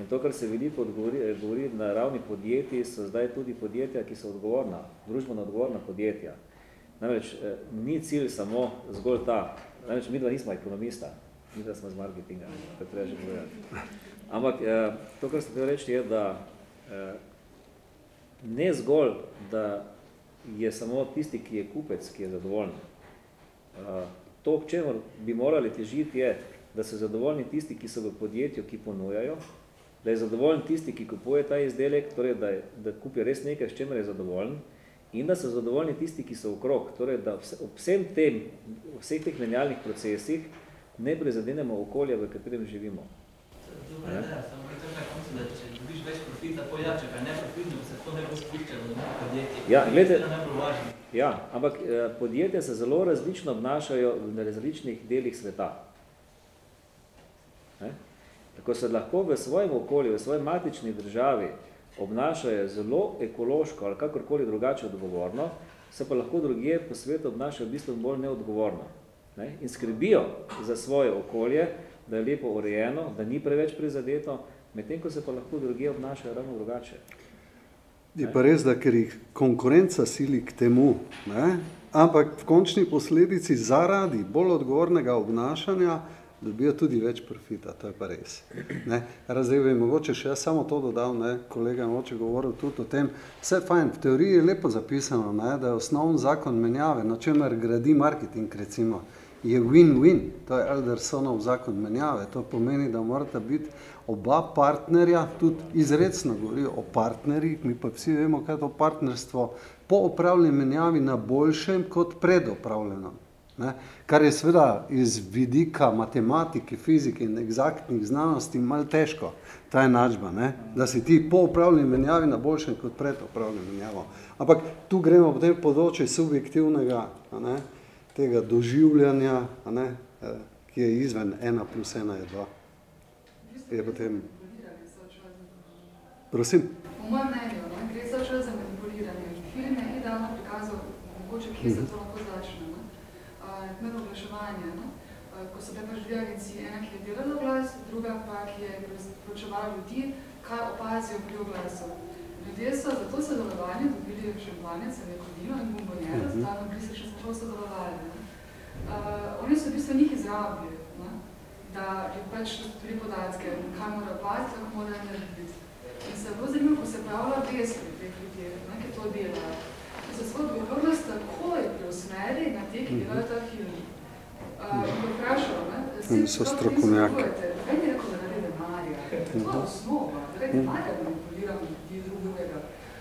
In to, kar se veliko odgovori, govori na ravni podjetij, so zdaj tudi podjetja, ki so odgovorna, družbeno odgovorna podjetja. Namreč eh, ni cilj samo zgolj ta, namreč mi dva nismo ekonomista, mi dva smo z marketinga, to treba že povedati. Ampak eh, to, kar sem hotel reči, je, da eh, ne zgolj, da je samo tisti, ki je kupec, ki je zadovoljen. Eh, to, k čemu bi morali težiti, je, da so zadovoljni tisti, ki so v podjetju, ki ponujajo, da je zadovoljen tisti, ki kupuje ta izdelek, torej da, je, da kupi res nekaj, s čemer je zadovoljen, in da so zadovoljni tisti, ki so okrog, torej da vse, ob vsem tem, vseh teh menjalnih procesih ne prizadenemo okolja, v katerem živimo. Dobro, ne, samo pri tem na koncu, da če profita, pol ja, če pa je neprofitno, se to ne bo spuščalo na podjetje. Ja, gledajte, važno. ja, ampak eh, podjetja se zelo različno obnašajo v različnih delih sveta. Ne? Tako se lahko v svojem okolju, v svoji matični državi obnašajo zelo ekološko ali kakorkoli drugače odgovorno, se pa lahko drugje po svetu obnašajo v bistvu bolj neodgovorno. Ne? In skrbijo za svoje okolje, da je lepo urejeno, da ni preveč prizadeto, medtem ko se pa lahko drugje obnašajo ravno drugače. Je pa res, da ker jih konkurenca sili k temu, ne? ampak v končni posledici zaradi bolj odgovornega obnašanja dobijo tudi več profita, to je pa res. Ne? Razdaj bi mogoče še jaz samo to dodal, ne? kolega je mogoče govoril tudi o tem, vse fajn, v teoriji je lepo zapisano, ne? da je osnovni zakon menjave, na čemer gradi marketing recimo, je win-win, to je Eldersonov zakon menjave, to pomeni, da morata biti oba partnerja, tudi izredno govorijo o partnerjih, mi pa vsi vemo, kaj je to partnerstvo po opravljeni menjavi na boljšem kot pred opravljenom. Ne? Kar je seveda iz vidika matematike, fizike in egzaktnih znanosti malo težko, ta enačba, ne? da si ti po upravljeni menjavi na boljšem kot pred upravljeno menjavo. Ampak tu gremo potem področje subjektivnega ne? tega doživljanja, ne? eh, ki je izven ena plus ena je dva. Je potem... Prosim? Po mojem mnenju, ne, gre za čas za manipuliranje. Film je idealno prikazal, mogoče kje se to lahko začne. Ne. Uh, Primer oglaševanja. Ne. Uh, ko so bile pač dve agencije, ena, ki je delala glas, druga pa, ki je pročevala ljudi, kaj opazijo pri oglasu. Ljudje so za to sodelovanje dobili šampanjec, neko vino in bombonjero, Mhm. zdaj bili so še sploh sodelovali. Ne. Uh, oni so v bistvu njih izrabili. Da je pač tudi podatke, kaj mora platiti, kako mora narediti. In se bilo zanimivo, ko se vest pri teh ljudeh, ne, ki to delajo. In so svojo odgovornost takoj preusmerili na te, ki delajo ta film. Uh, in ko vprašal, ne, Oni so strokovnjaki. Kaj ni rekel, da naredi denarja? To je osnova, zaradi denarja manipuliramo ljudi drugega.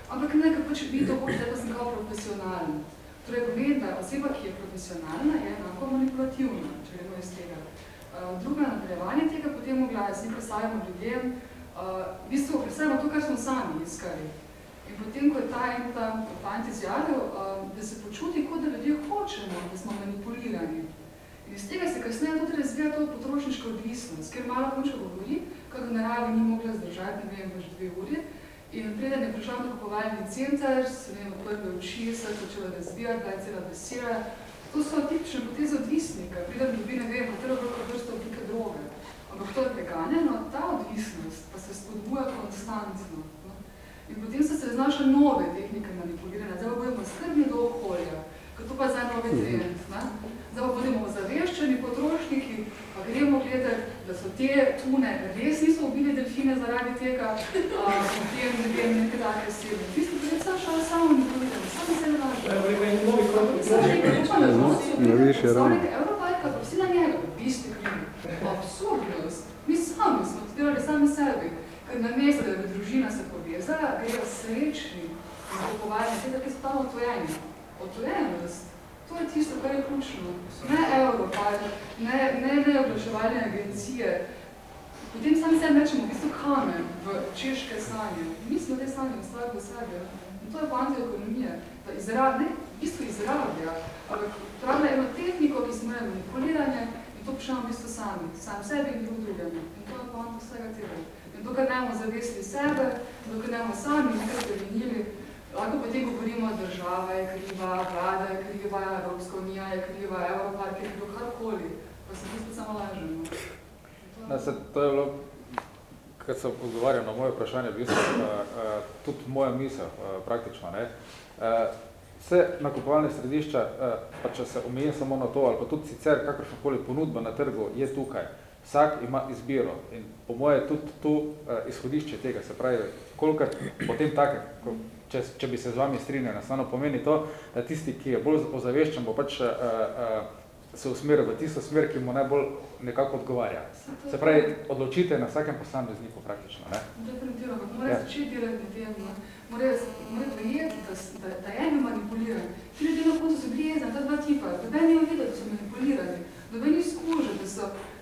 Ampak nekaj pač vi to hočete, da sem kao profesionalen. Torej pomeni, da oseba, ki je profesionalna, je enako manipulativna, če gremo iz tega. Uh, druga nadaljevanje tega potem oglas in predstavljamo ljudem, uh, v bistvu predstavljamo to, kar smo sami iskali. In potem, ko je ta en ta fant izjavil, uh, da se počuti, kot da ljudje hočemo, da smo manipulirani. In iz tega se kasneje tudi razvija to potrošniška odvisnost, ker malo punčka govori, kako v naravi ni mogla zdržati, ne vem, več dve uri. In preden je prišel na kupovalni center, se vem, prve oči, se je začela razvijati, da je cela besira. To so tipične poteze odvisnika, preden dobi, ne vem, katero vrko vrsto oblike droge. Ampak to je preganjeno, ta odvisnost pa se spodbuja konstantno. No. In potem so se znašle nove tehnike manipuliranja, zdaj budemo skrbni do okolja, ker to pa je zdaj novi trend. Ne? Zdaj pa budemo ozaveščeni potrošniki, pa gremo gledati, da so te tune res niso ubili delfine zaradi tega, a, potem ne vem, neke take sebe. V bistvu je vse šalo samo manipuliranje, samo se ne Ne veš, je ravno. Evropajka, pa vsi na njega, bistvu krivi. Absurdnost. Mi sami smo delali sami sebi, ker na mesto, da bi družina se povezala, grejo srečni izkupovanje, te tako spamo otvojeni. Otvojenost. To je tisto, kar je ključno. Ne Evropa, ne, ne, ne oglaševalne agencije. Potem sami sebi rečemo, v bistvu kamen v češke sanje. Mi smo te sanje ustvarili v sebi. In to je poanta ekonomije, da izrab, ne, v bistvu izrablja, ampak uporablja eno tehniko, ki se imenuje manipuliranje in to počnemo v bistvu sami, sam sebi in drug drugemu. In to je poanta vsega tega. In dokaj ne bomo zavesili sebe, dokaj ne bomo sami nekaj spremenili, lahko potem govorimo, država je kriva, vlada je kriva, Evropska unija je kriva, Evropark je kriva, karkoli, pa se v bistvu samo lažemo. Ne, se, to je bilo, kad sem odgovarjal na moje vprašanje, v bistvu, uh, uh, tudi moja misel uh, praktično. Ne? Uh, vse nakupovalne središča, uh, pa če se omejim samo na to, ali pa tudi sicer kakršnakoli ponudba na trgu je tukaj, vsak ima izbiro in po moje tudi tu uh, izhodišče tega, se pravi, kolikor potem take, ko, če, če bi se z vami strinjal, nasledno pomeni to, da tisti, ki je bolj ozaveščen, bo pač uh, uh, se usmeri v tisto smer, ki mu najbolj nekako odgovarja. Se pravi, odločite na vsakem posamezniku praktično. Ne? Definitivno, ampak mora ja. začeti delati na tem. Mora verjeti, da, da, da je eno manipuliran. Ti ljudje na koncu so bili jezni, ta dva tipa. Doben je videl, da so manipulirani. Doben je skužil, da so,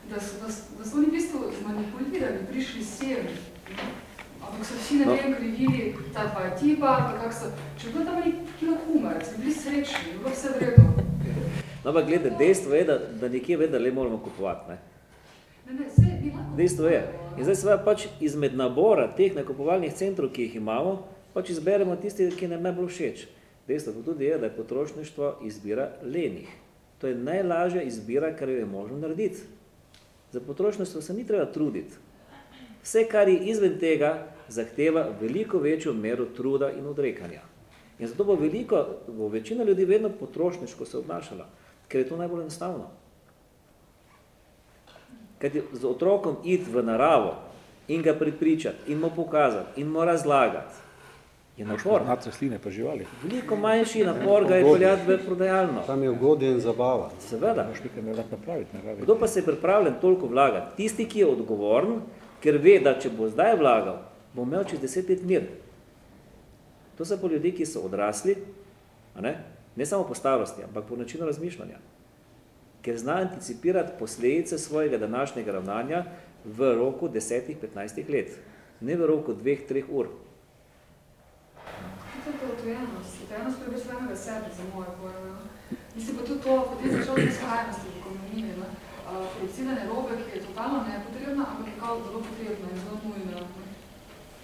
da so, da so, da so oni v bistvu manipulirani, prišli sem. Ampak so vsi ne no. vem krivili ta dva tipa, pa kak so. Če bi bilo tam neki humor, bi bili srečni, bi bilo vse vredno. No, ampak glede, dejstvo je, da, da nekje vedno le moramo kupovati. Ne? Dejstvo je. In zdaj seveda pač izmed nabora teh nakupovalnih centrov, ki jih imamo, pač izberemo tisti, ki nam najbolj všeč. Dejstvo pa tudi je, da je potrošništvo izbira lenih. To je najlažja izbira, kar jo je možno narediti. Za potrošništvo se ni treba truditi. Vse, kar je izven tega, zahteva veliko večjo mero truda in odrekanja. In zato bo veliko, bo večina ljudi vedno potrošniško se obnašala, ker je to najbolj enostavno. Kaj z otrokom iti v naravo in ga pripričati in mu pokazati in mu razlagati, je napor. Nacesline pa živali. Veliko manjši napor ga je peljati v prodajalno. Tam je ugodje in zabava. Seveda. Napraviti, Kdo pa se je pripravljen toliko vlagati? Tisti, ki je odgovoren, ker ve, da če bo zdaj vlagal, bo imel čez deset let mir. To so pa ljudje, ki so odrasli, a ne? ne samo po starosti, ampak po načinu razmišljanja ker zna anticipirati posledice svojega današnjega ravnanja v roku 10-15 let, ne v roku 2-3 ur. To je to odvojenost, odvojenost prebe svojega sebe, za moje pojme. Mislim pa tudi to, potem začal z izhajnosti v ekonomiji, ne? produkcidane robe, ki je totalno nepotrebna, ampak je kao zelo potrebna in zelo nujna.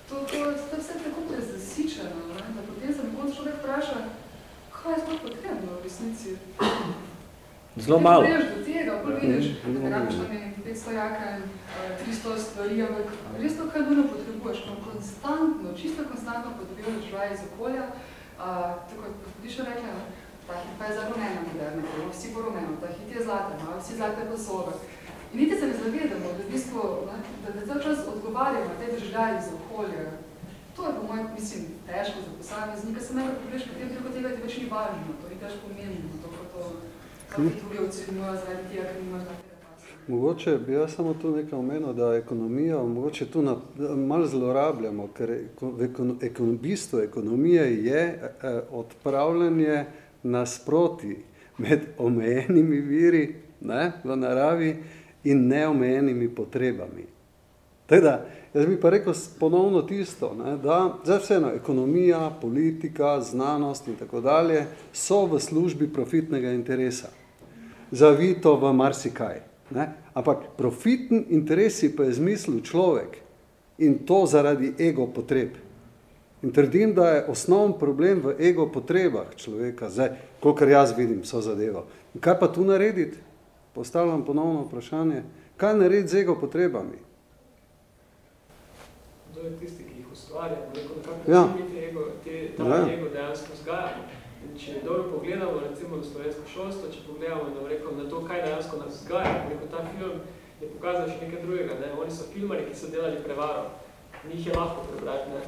To, to, to je vse tako prezasičeno, da potem se mi konc človek vpraša, kaj je sploh potrebno v resnici. Zelo malo. Če do tega, bolj vidiš, da rabiš tam 500 jaka in 300 stvari, ampak res to, kaj nujno potrebuješ, no, konstantno, čisto konstantno potrebuješ živaj iz okolja, tako bi še rekla, ta hit pa je za rumena moderna, ker vsi po rumeno, ta hit je zlata, no, vsi zlate pasove. In niti se ne zavedamo, da v bistvu, ne, da, da cel čas odgovarjamo te državljaji iz okolja. To je po mojem, mislim, težko za posameznika, se nekaj pogleš, potem toliko tega ti več ni važno, to ni težko pomembno, to pa to Mogoče bi jaz samo tu nekaj omenil, da ekonomija, mogoče tu na, malo zlorabljamo, ker v ekon, bistvu ekonomije je eh, odpravljanje nasproti med omejenimi viri ne, v naravi in neomejenimi potrebami. Teda, jaz bi pa rekel ponovno tisto, ne, da zdaj vseeno ekonomija, politika, znanost in tako dalje so v službi profitnega interesa zavito v marsikaj. Ne? Ampak profitni interesi pa je zmislil človek in to zaradi ego potreb. In trdim, da je osnovni problem v ego potrebah človeka, zdaj, kolikor jaz vidim, so zadevo. In kaj pa tu narediti? Postavljam ponovno vprašanje, kaj narediti z ego potrebami? To je tisti, ki jih ustvarja, nekako ja. te ego, te, ta ja. ego dejansko zgajamo če dobro pogledamo recimo na slovensko šolstvo, če pogledamo na, rekel, na to, kaj dejansko nas zgaja, rekel, ta film je pokazal še nekaj drugega. Ne? Oni so filmari, ki so delali prevaro. Njih je lahko prebrati. Ne?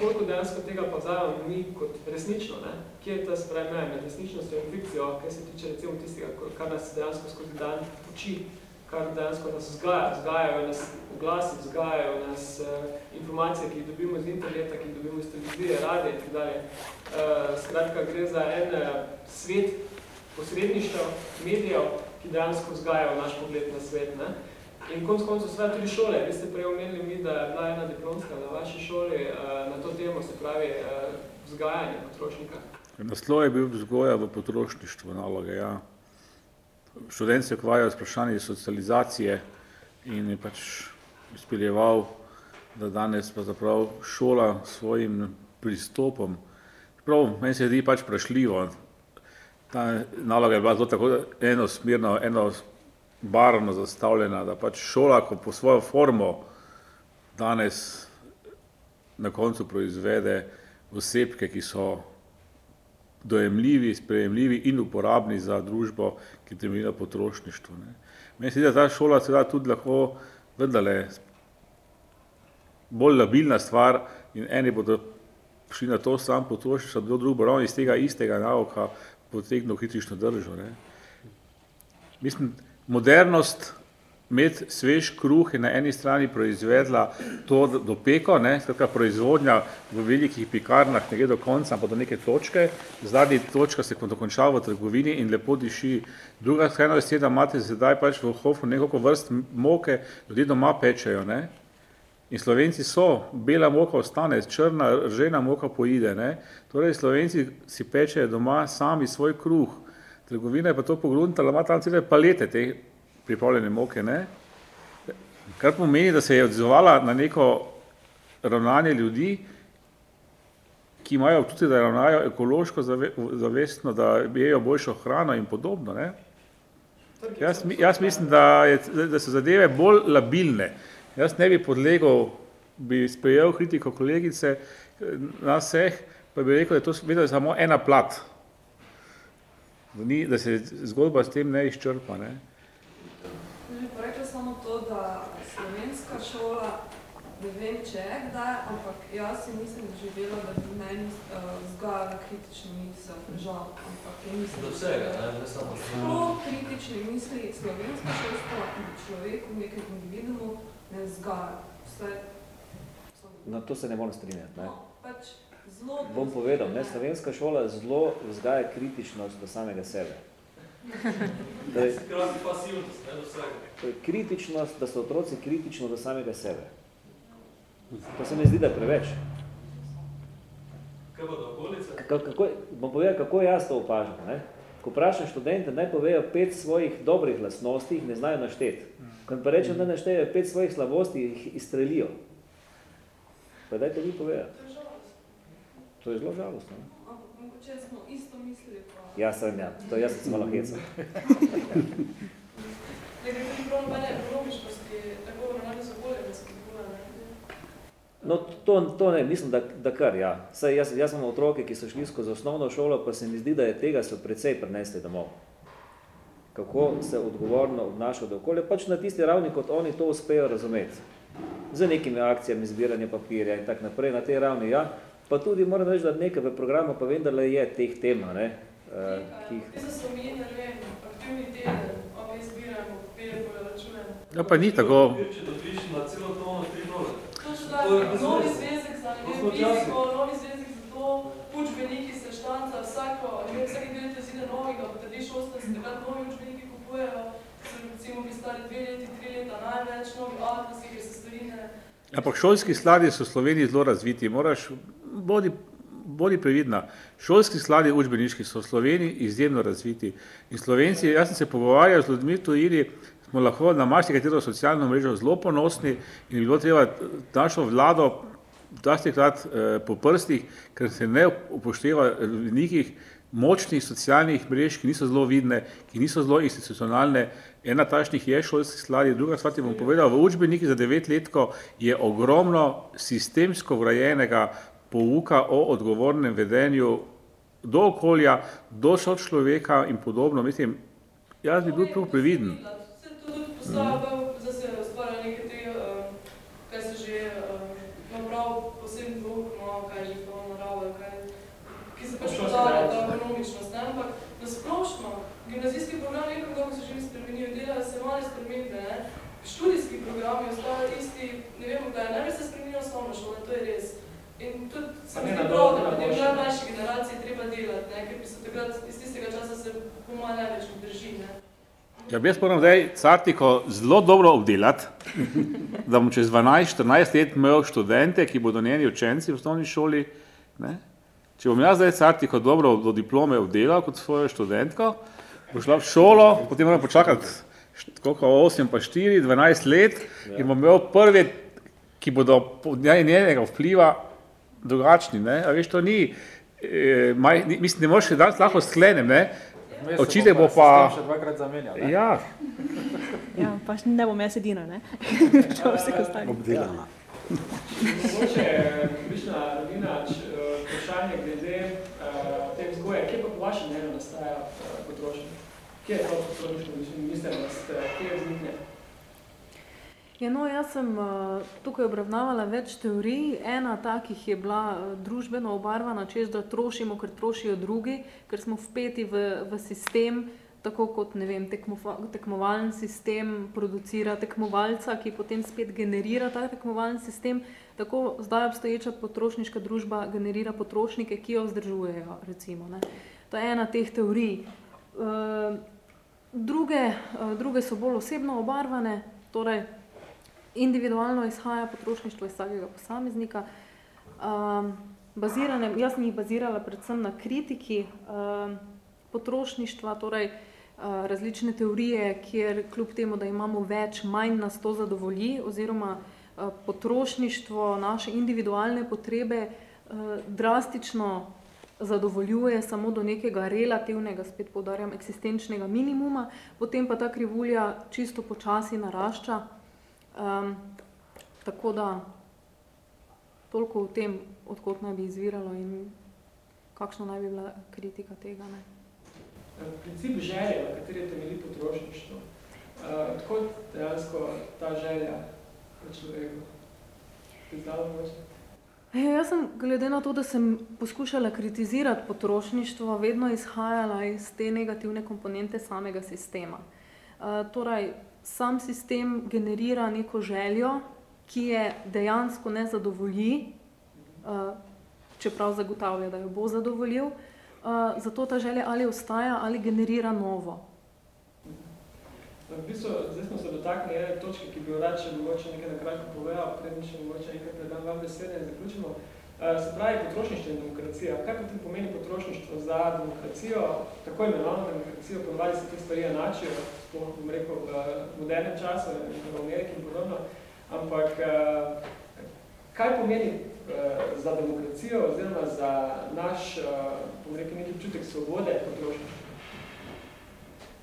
Koliko dejansko tega pa vzajamo mi kot resnično? Ne? Kje je ta spravi med resničnostjo in fikcijo, kaj se tiče recimo tistega, kar nas dejansko skozi dan uči? Kar dejansko nas vzgaja, vzgajajo nas oglasi, vzgajajo nas uh, informacije, ki jih dobimo iz interneta, ki jih dobimo iz televizije, radije in tako dalje. Uh, skratka, gre za en uh, svet posredništev medijev, ki dejansko vzgajajo naš pogled na svet. Ne? In konc koncu sve tudi šole. Vi ste prej omenili mi, da je bila ena diplomska na vaši šoli uh, na to temo, se pravi uh, vzgajanje potrošnika. Naslov je bil vzgoja v potrošništvu naloge, ja študent se ukvarjal s vprašanji socializacije in je pač izpeljeval, da danes pa zaprav šola svojim pristopom. Prav, meni se zdi pač prešljivo. Ta naloga je bila zelo tako enosmerno, eno barno zastavljena, da pač šola, ko po svojo formo danes na koncu proizvede osebke, ki so dojemljivi, sprejemljivi in uporabni za družbo, ki temelji na potrošništvu. Ne. Meni se zdi, da ta šola seveda tudi lahko vendarle bolj labilna stvar in eni bodo šli na to sam potrošništvo, do drugo bo iz tega istega nauka potegnil kritično držo. Ne. mislim, modernost imeti svež kruh je na eni strani proizvedla to do peko, ne, skratka proizvodnja v velikih pikarnah ne gre do konca, pa do neke točke, zadnji točka se dokonča v trgovini in lepo diši. Druga skrajna je, da imate sedaj pač v Hofu nekoliko vrst moke, ljudje doma pečejo, ne. In Slovenci so, bela moka ostane, črna, ržena moka poide, ne. Torej Slovenci si pečejo doma sami svoj kruh, trgovina je pa to pogruntala, ima tam cele palete te pripravljene moke, ne. Kar pomeni, da se je odzvala na neko ravnanje ljudi, ki imajo občutek, da ravnajo ekološko zavestno, da jejo boljšo hrano in podobno, ne. Jaz, jaz mislim, da je, da so zadeve bolj labilne. Jaz ne bi podlegel, bi sprejel kritiko kolegice nas vseh, pa bi rekel, da je to vedno samo ena plat. Da ni, da se zgodba s tem ne izčrpa, ne. To, da slovenska šola, ne vem, če je kdaj, ampak jaz si nisem doživela, da bi meni vzgajala kritično misel, žal, ampak je nisem. Do vsega, ne, ne samo Sploh kritične misli slovenska šolstva in človeku, nekem individumu ne vzgaja. Vse No, to se ne morem strinjati, ne. pač zelo Bom povedal, ne, slovenska šola zelo vzgaja kritičnost do samega sebe. Torej, Hkrati pasivnost, ne, do vsega. to je kritičnost, da so otroci kritično do samega sebe. To se mi zdi, da je preveč. Kaj pa do okolice? Kako, kako, bom povedal, kako jaz to opažam. Ne? Ko vprašam študente, naj povejo pet svojih dobrih lastnosti, jih ne znajo našteti. Ko pa rečem, da naštejejo pet svojih slabosti, jih izstrelijo. Pa dajte vi povedati. To je zelo žalostno. Ne? Ampak mogoče smo isto. Ja, sem ja. To jaz sem se malo ne. No, to, to ne, mislim, da, da kar, ja. Saj jaz, jaz imam otroke, ki so šli skozi osnovno šolo, pa se mi zdi, da je tega so precej prinesli domov. Kako se odgovorno obnašajo do okolja, pač na tisti ravni, kot oni to uspejo razumeti. Z nekimi akcijami zbiranja papirja in tak naprej, na tej ravni, ja. Pa tudi moram reči, da nekaj v programu pa vendarle je teh tema, ne, ki jih se omenili, ne vem, aktivni teden, ok, zbiramo papirje, pa računamo. Ja, pa ni tako. Če dobiš na celo tono tri nove. Točno To je tako, razumeš. novi zvezek za, ne vem, fiziko, novi zvezek za to, učbeniki se štanca vsako, ne vem, vsaki dve leti zide novega, potrediš 80, takrat novi učbeniki kupujejo, so recimo bi stari dve leti, tri leta največ, novi atlasi, ker se stvari ne, Ampak šolski skladi so v Sloveniji zelo razviti, moraš, bodi, bodi previdna. Šolski skladi učbeniški so v Sloveniji izjemno razviti. In Slovenci, jaz sem se pogovarjal z ljudmi tujini, smo lahko na marsikatero socialno mrežo zelo ponosni in bi bilo treba našo vlado dostikrat eh, po prstih, ker se ne upošteva nekih močnih socialnih mrež, ki niso zelo vidne, ki niso zelo institucionalne. Ena tašnih je šolski skladi, druga stvar ti bom povedal, v učbeniki za devetletko je ogromno sistemsko vrajenega pouka o odgovornem vedenju do okolja, do sočloveka in podobno. Mislim, jaz bi bil prav previden. Se to tudi postaja bolj, zdaj se ustvarja neke te, um, kaj se že, um, no prav poseben pouk, no, kaj že to narava, kaj, ki se pač podarja ta ekonomičnost, ne, ampak na splošno, gimnazijski program nekako dolgo se že ni spremenil, delajo se male spremembe, ne, študijski programi ostajajo isti, ne vem, kdaj, ne bi se spremenila osnovna šola, to je res. In tudi se Pa mi ne zdi na prav, dolgo, da na potem boljše. najmlajši generaciji treba delati, ne, ker bi se takrat, iz tistega časa mojem največ drži, ne. Ja, jaz moram zdaj Cartiko zelo dobro obdelati, da bom čez 12-14 let imel študente, ki bodo njeni učenci v osnovni šoli. Ne? Če bom jaz zdaj Cartiko dobro do diplome obdelal kot svojo študentko, bo šla v šolo, potem moram počakati koliko, 8 pa 4, 12 let in bom imel prve, ki bodo pod njej- njenega vpliva drugačni. Ne? A veš, to ni, eh, maj, ni, mislim, ne moreš še danes lahko sklenem, ne? Očitek bo pa še dvakrat zamenjal, ne? Ja, Ja, pa še ne bom jaz edina, ne? Čau vseh ostalih. Obdelana. Mogoče, Mišna Ravinač, eh, vprašanje glede eh, te vzgoje, kje pa po vašem mnenju nastaja eh, potrošnja? Kje je to potrošnjo, mislim, miselnost, eh, kje vznikne? Ja, no, jaz sem uh, tukaj obravnavala več teorij. Ena takih je bila uh, družbeno obarvana, češ da trošimo, ker trošijo drugi, ker smo vpeti v, v sistem, tako kot vem, tekmova, tekmovalen sistem producira tekmovalca, ki potem spet generira ta tekmovalen sistem, tako zdaj obstoječa potrošniška družba generira potrošnike, ki jo vzdržujejo, recimo. Ne. To je ena teh teorij. Uh, druge, druge so bolj osebno obarvane, torej individualno izhaja potrošništvo iz vsakega posameznika. Um, bazirane, jaz sem jih bazirala predvsem na kritiki um, potrošništva, torej uh, različne teorije, kjer kljub temu, da imamo več, manj nas to zadovolji, oziroma uh, potrošništvo, naše individualne potrebe uh, drastično zadovoljuje samo do nekega relativnega, spet podarjam, eksistenčnega minimuma, potem pa ta krivulja čisto počasi narašča. Um, tako da toliko o tem, odkot naj bi izviralo in kakšna naj bi bila kritika tega. Ne. Princip želje, na kateri temelji potrošništvo, uh, odkot dejansko ta želja v človeku? Prizdalo moče? Ja, jaz sem, glede na to, da sem poskušala kritizirati potrošništvo, vedno izhajala iz te negativne komponente samega sistema. Uh, torej, sam sistem generira neko željo, ki je dejansko ne zadovolji, uh, čeprav zagotavlja, da jo bo zadovoljil, uh, zato ta želja ali ostaja ali generira novo. V bistvu, zdaj smo se dotaknili ene točke, ki bi jo rad še mogoče nekaj na kratko povedal, predtem še mogoče nekaj predam vam besede in zaključimo. Uh, se pravi potrošništvo in demokracija. Kaj potem pomeni potrošništvo za demokracijo, tako imenovano demokracijo, ponovali se te stvari enačijo, bom rekel, v modernem času, v Ameriki in podobno, ampak uh, kaj pomeni uh, za demokracijo oziroma za naš, bom rekel, neki občutek svobode potrošništva?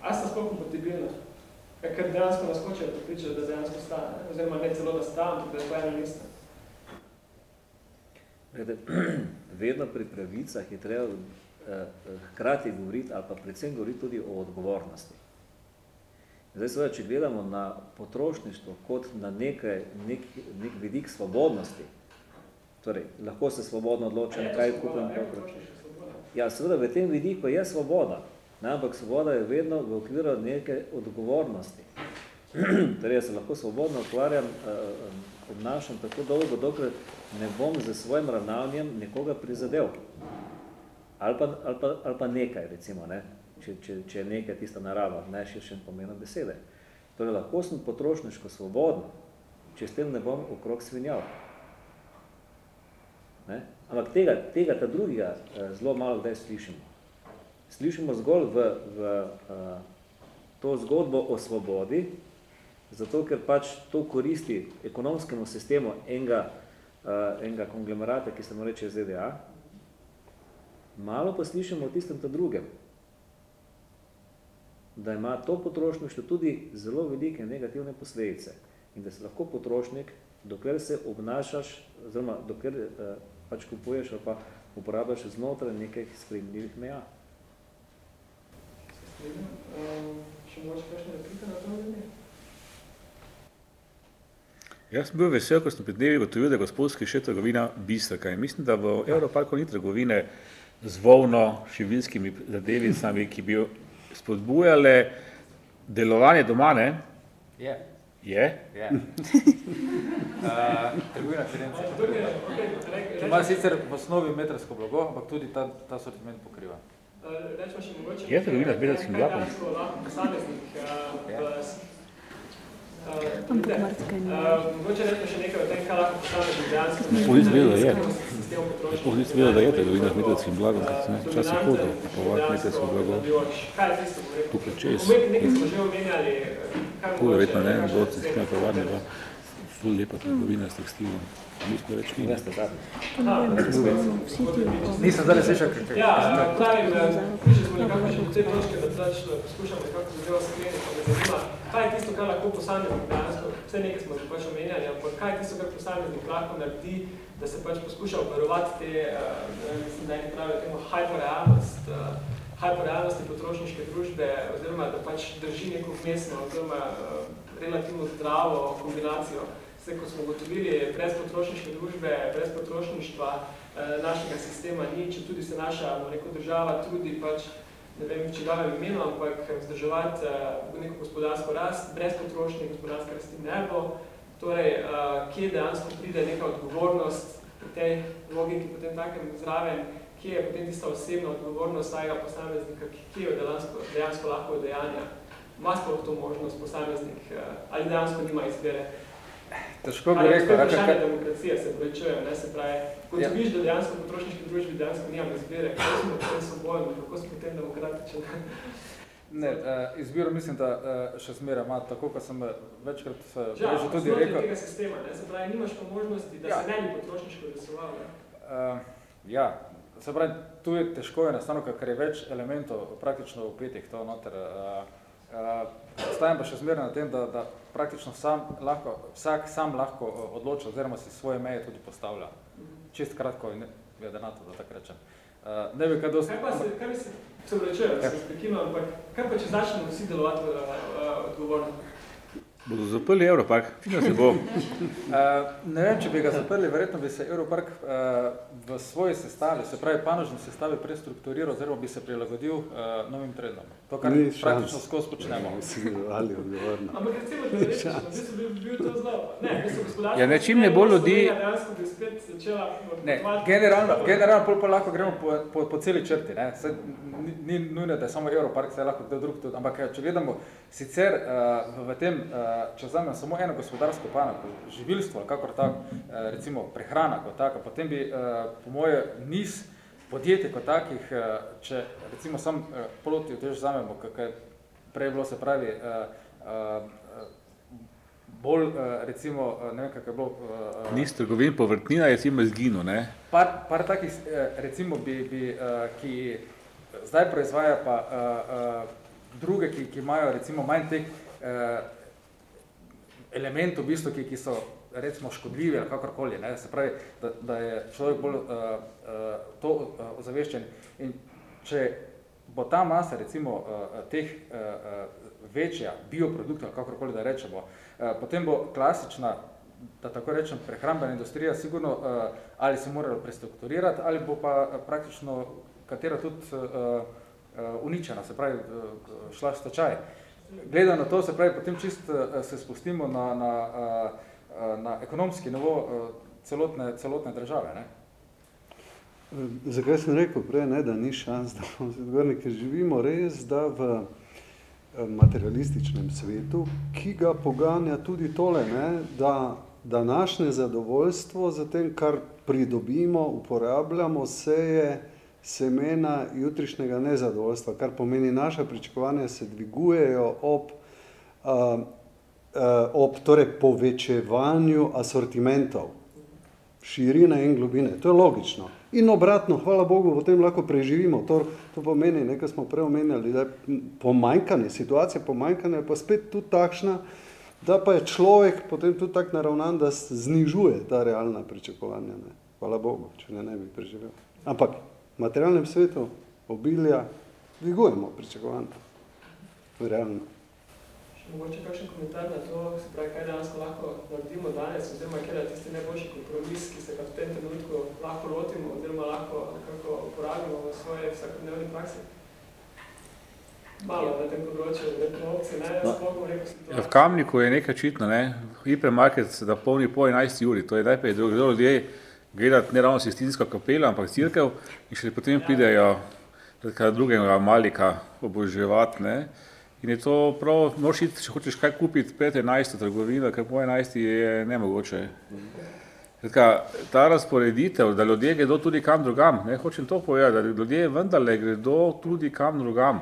A sta sploh kompatibilna? Ker dejansko nas hočejo pripričati, da dejansko sta, oziroma ne celo da sta, ampak da je to ena lista. Glede, vedno pri pravicah je treba eh, hkrati govoriti ali pa predvsem govoriti tudi o odgovornosti. Zdaj seveda, če gledamo na potrošništvo kot na nekaj, nek, nek vidik svobodnosti, torej lahko se svobodno odločim, kaj kupim. Ja, seveda v tem vidiku je svoboda, ne, ampak svoboda je vedno v okviru neke odgovornosti. torej, jaz se lahko svobodno ukvarjam, obnašam tako dolgo, dokler ne bom za svojim ravnanjem nekoga prizadel. Ali pa, ali pa, ali pa nekaj, recimo, ne, če, če, če je nekaj tista narava, najširšem pomenu besede. Torej, lahko sem potrošniško svobodno, če s tem ne bom okrog svinjal. Ne? Ampak tega, tega ta drugega zelo malo kdaj slišimo. Slišimo zgolj v, v uh, to zgodbo o svobodi, zato ker pač to koristi ekonomskemu sistemu enega, uh, enega konglomerata, ki se mu reče ZDA, malo pa slišimo o tistem ta drugem, da ima to potrošništvo tudi zelo velike negativne posledice in da se lahko potrošnik, dokler se obnašaš, oziroma dokler uh, pač kupuješ ali pa uporabljaš znotraj nekaj sprejemljivih meja. Še mogoče kakšne replike na to ljudi? Jaz sem bil vesel, ko sem pred dnevi gotovil, da je gospodski še trgovina bistrka. In mislim, da v Evroparku ni trgovine z volno, šivinskimi zadevicami, ki bi spodbujale delovanje doma, ne? Je. Je? Je. uh, trgovina Firence. Ima sicer v osnovi metrsko blago, ampak tudi ta, ta sortiment pokriva. Rečemo še mogoče... Je trgovina z meterskim blagom? Ampak marsikaj ni. Mogoče rečemo še nekaj o tem, kaj lahko posameznik dejansko... Nisem vedel, da je. Nisem vedel, da je trgovina z meterskim blagom, ker sem včasih hodil kupovati metersko blago. Tukaj čez. Nekaj smo že omenjali... Tu verjetno ne, bo cestna tovarna bila ful lepa trgovina s tekstilom. Nismo več ni. Nisem zdaj slišal, kaj Ja, pravim, prišli smo nekako še do te točke, da pač poskušamo nekako zadeva skleniti, pa me zanima, kaj je tisto, kar lahko posameznik dejansko, vse nekaj smo že pač omenjali, ampak kaj je tisto, kar posameznik lahko naredi, da se pač poskuša obvarovati te, mislim, da eni pravijo temu hyperrealnost, hyperrealnosti potrošniške družbe, oziroma da pač drži neko vmesno, oziroma relativno zdravo kombinacijo. Zdaj, ko smo gotovili, brez potrošniške družbe, brez potrošništva eh, našega sistema ni, če tudi se naša rekel, država trudi pač ne vem, v čigavem imenu, ampak vzdrževati uh, neko gospodarsko rast, brez potrošnje gospodarske rasti ne bo. Torej, uh, kje dejansko pride neka odgovornost v tej logiki, potem takem zraven, kje je potem tista osebna odgovornost tajega posameznika, kje jo dejansko, dejansko lahko dejanja. Ima sploh to možnost posameznik uh, ali dejansko nima izbere. Težko bi rekel, ali vprašanje demokracije se pravičujejo, ne se pravi, ko ja. viš, da dejansko potrošniški družbi dejansko nimam izbire, kako smo potem svobodni, kako smo potem demokratični. Ne, uh, izbiro mislim, da uh, še zmeraj ima tako, kot sem večkrat uh, ja, že tudi rekel. tega sistema, ne? se pravi, nimaš pa možnosti, da ja. se ne bi potrošniško glasoval. Uh, ja, se pravi, tu je težko enostavno, ker je več elementov praktično upetih to noter. Uh, uh, stajam pa še zmeraj na tem, da, da praktično sam lahko, vsak sam lahko odloča oziroma si svoje meje tudi postavlja. Čist kratko in vedenato, da tako rečem. Uh, ne bi kaj dosti... Kaj pa se, kaj se Se vrečujem, ja. se spekima, ampak kaj pa, če začnemo vsi delovati uh, uh, odgovorno? Bodo zaprli Europark, fino se bo. uh, ne vem, če bi ga zaprli, verjetno bi se Europark uh, v svoji sestavi, se pravi panožni sestavi, prestrukturiral, oziroma bi se prilagodil uh, novim trendom. To, kar Ni praktično skozi počnemo. Ali odgovorno. Ampak recimo, da rečeš, da bi bil to zlo. Ne. Ja, ne, čim ne bo ljudi... Ne, generalno, generalno pol pa lahko gremo po, po, po celi črti. Ne. Se, ni, ni nujno, da je samo Europark, se lahko drug tudi. Ampak če gledamo, sicer uh, v tem, uh, če vzamem samo eno gospodarsko panogo, živilstvo, kakor tak, uh, recimo prehrana kot taka, potem bi uh, po moje niz podjetij kot takih, eh, če recimo sam eh, proti tež vzamemo, kaj prej bilo se pravi, eh, bolj recimo, ne vem, kak je bilo... Nis trgovin, povrtnina je recimo izginu, ne? Par, par takih, recimo, bi, bi, ki zdaj proizvaja pa druge, ki, ki imajo recimo manj teh elementov, v bistvu, ki, ki so recimo škodljivi ali kakorkoli, ne, se pravi, da, da je človek bolj uh, uh, to uh, ozaveščen in če bo ta masa recimo uh, teh uh, večja bioproduktov ali kakorkoli da rečemo, uh, potem bo klasična, da tako rečem, prehrambena industrija sigurno uh, ali se morala prestrukturirati ali bo pa praktično katera tudi uh, uh, uničena, se pravi, uh, šla v stečaj. Gledano na to, se pravi, potem čist uh, se spustimo na, na uh, Eh, na ekonomski nivo eh, celotne, celotne države. Ne? Eh, zakaj sem rekel prej, ne, da ni šans, da bomo se odgovorili, ker živimo res, da v materialističnem svetu, ki ga poganja tudi tole, ne, da današnje zadovoljstvo za tem, kar pridobimo, uporabljamo, se je semena jutrišnjega nezadovoljstva, kar pomeni naša pričakovanja se dvigujejo ob uh, Eh, ob torej povečevanju asortimentov, širine in globine. To je logično. In obratno, hvala Bogu, potem lahko preživimo. To, to pomeni, nekaj smo preomenjali, da je pomanjkanje, situacija pomanjkanja je pa spet tudi takšna, da pa je človek potem tudi tak naravnan, da znižuje ta realna pričakovanja. Ne. Hvala Bogu, če ne, ne bi preživel. Ampak v materialnem svetu obilja dvigujemo pričakovanja. Realno mogoče kakšen komentar na to, se pravi, kaj dejansko lahko naredimo danes, oziroma kje je tisti najboljši kompromis, ki se ga v tem trenutku lahko lotimo, oziroma lahko nekako uporabimo v svoje vsakodnevni praksi? Malo na tem področju, verjetno opcije, ne, no. sploh rekel situacijo. Ja, v Kamniku je nekaj čitno, ne, hipermarket se da polni po 11 uri, to je najprej drugo ljudje gledati ne ravno sistinsko kapelo, ampak cirkev in še potem pridejo drugega malika oboževati, ne. In je to prav, moraš iti, če hočeš kaj kupiti, pet enajsto trgovino, ker po enajsti je nemogoče. Zdaj, ta razporeditev, da ljudje gredo tudi kam drugam, ne hočem to povedati, da ljudje vendarle gredo tudi kam drugam.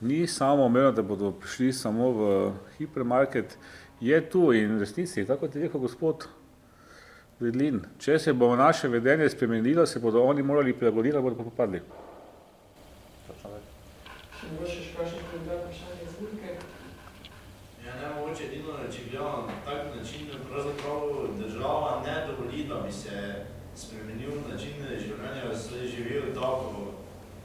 Ni samo omejeno, da bodo prišli samo v hipermarket, je tu in resnici, tako kot je rekel gospod Vedlin, če se bo naše vedenje spremenilo, se bodo oni morali prilagoditi, bodo pa popadli. Mogoče še kakšen komentar, vprašanje? mogoče edino, če gledamo na tak način, pravzaprav država ne dovoli, da bi se spremenil način življenja, da se živijo tako.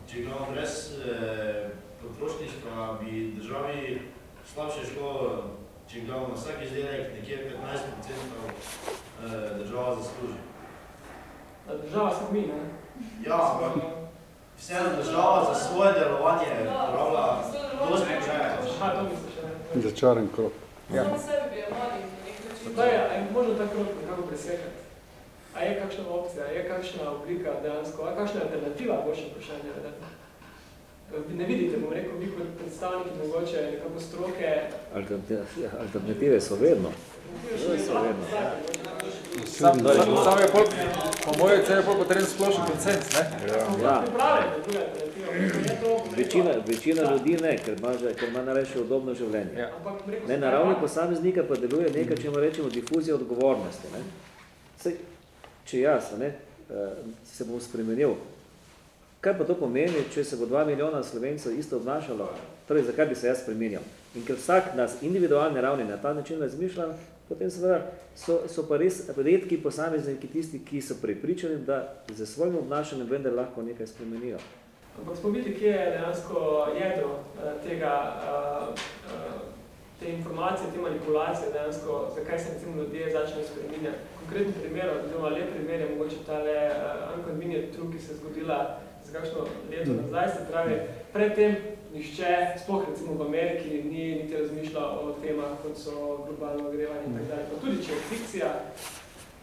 Če gledamo brez eh, potrošništva, bi državi slabše šlo, če gledamo na vsak izdelek, nekje 15% eh, država zasluži. Da država smo mi, ne? Ja, ampak vseeno država za svoje delovanje uporablja dosti preveč. Aha, to misliš, ja. Začaren krok. Ja. Samo sebi bi je mali na nek način. Da je, a je možno ta krok nekako presekati? A je kakšna opcija, a je kakšna oblika dejansko, a kakšna alternativa boljše vprašanje? Ne? ne vidite, bom rekel, vi kot predstavniki mogoče nekako stroke. Alternative, alternative so vedno. Vedno so vedno. Sam, sam, sam je pol, po mojem je pol potreben splošen koncens, ne? Ja. Pripravljeni, Večina, večina ljudi ne, ker ima, ker ima najrajše udobno življenje. Ja. Ne, na ravni posameznika pa deluje nekaj, če rečemo difuzija odgovornosti. Ne? Sej, če jaz ne, eh, se bom spremenil, kaj pa to pomeni, če se bo dva milijona slovencev isto obnašalo? Torej, zakaj bi se jaz spremenjal? In ker vsak nas individualne ravni na ta način razmišlja, potem seveda so, so pa res redki posamezniki tisti, ki so prepričani, da z svojim obnašanjem vendar lahko nekaj spremenijo. Ampak smo videli, kje je dejansko jedro eh, tega, eh, eh, te informacije, te manipulacije dejansko, zakaj se recimo ljudje začnejo spreminjati. Konkretni primer, oziroma lep primer je mogoče tale unconvenient truk, ki se je zgodila za kakšno leto nazaj, se pravi, predtem nišče, sploh recimo v Ameriki, ni niti razmišljal o temah, kot so globalno ogrevanje in tako dalje. Pa tudi, če je fikcija,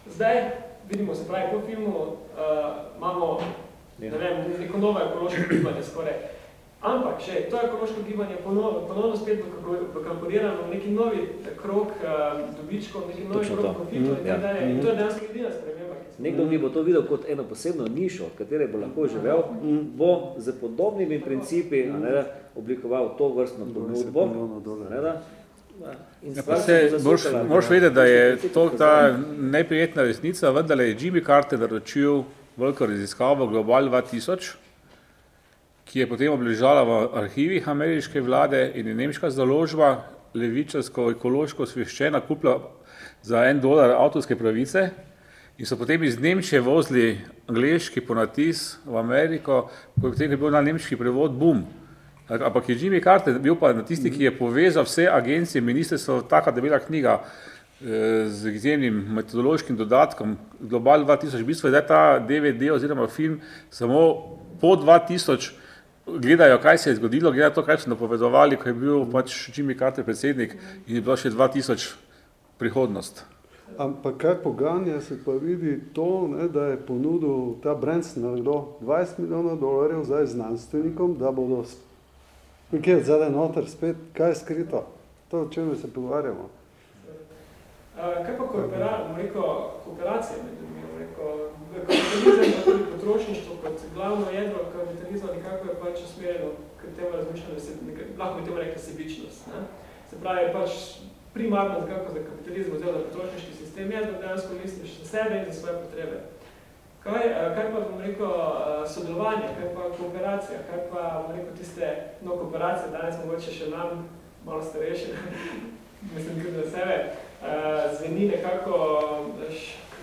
zdaj vidimo, se pravi, po filmu uh, imamo ne vem, neko novo ekološko gibanje skoraj. Ampak še, to ekološko gibanje ponovno, ponovno spet vkalkulirano v neki novi krok uh, dobičkov, neki novi Točno krok to. profitov in Ja. tako dalje. In to je dejansko edina sprememba. Nekdo, ki bo to videl kot eno posebno nišo, od katere bo lahko živel, bo z podobnimi principi ne, oblikoval to vrstno ponudbo. Ne, da, in Ja, se moraš, moraš vedeti, da je to ta neprijetna resnica, vendar je Jimmy Carter naročil veliko raziskavo Global 2000, ki je potem obležala v arhivih ameriške vlade in je nemška založba levičarsko, ekološko osveščena kupila za en dolar avtorske pravice in so potem iz Nemčije vozili angliški ponatis v Ameriko, potem je bil na nemški prevod bum. Ampak je Jimmy Carter bil pa na tisti, ki je povezal vse agencije, ministrstvo, taka debela knjiga z izjemnim metodološkim dodatkom Global 2000. V bistvu je ta DVD oziroma film samo po 2000 gledajo, kaj se je zgodilo, gledajo to, kaj so napovedovali, ko je bil pač Jimmy Carter predsednik in je bilo še 2000 prihodnost. Ampak kaj poganja, se pa vidi to, ne, da je ponudil ta Branson nekdo 20 milijonov dolarjev zdaj znanstvenikom, da bodo s- nekje zadaj noter spet, kaj je skrito. To, o čem se pogovarjamo. Uh, kaj pa koopera, bom rekel, kooperacija med ljudmi, kapitalizem pa tudi potrošništvo kot glavno jedro kapitalizma nekako je pač usmerjeno k temu razmišljanju, se, nekaj, lahko bi temu rekli sebičnost. Ne? Se pravi, pač primarno nekako za kapitalizem oziroma potrošniški sistem je, da dejansko misliš za sebe in za svoje potrebe. Kaj, eh, kaj pa, bom rekel, eh, sodelovanje, kaj pa kooperacija, kaj pa, bom rekel, tiste, no, kooperacije, danes mogoče še nam, malo starejši, mislim, tudi za sebe, zveni nekako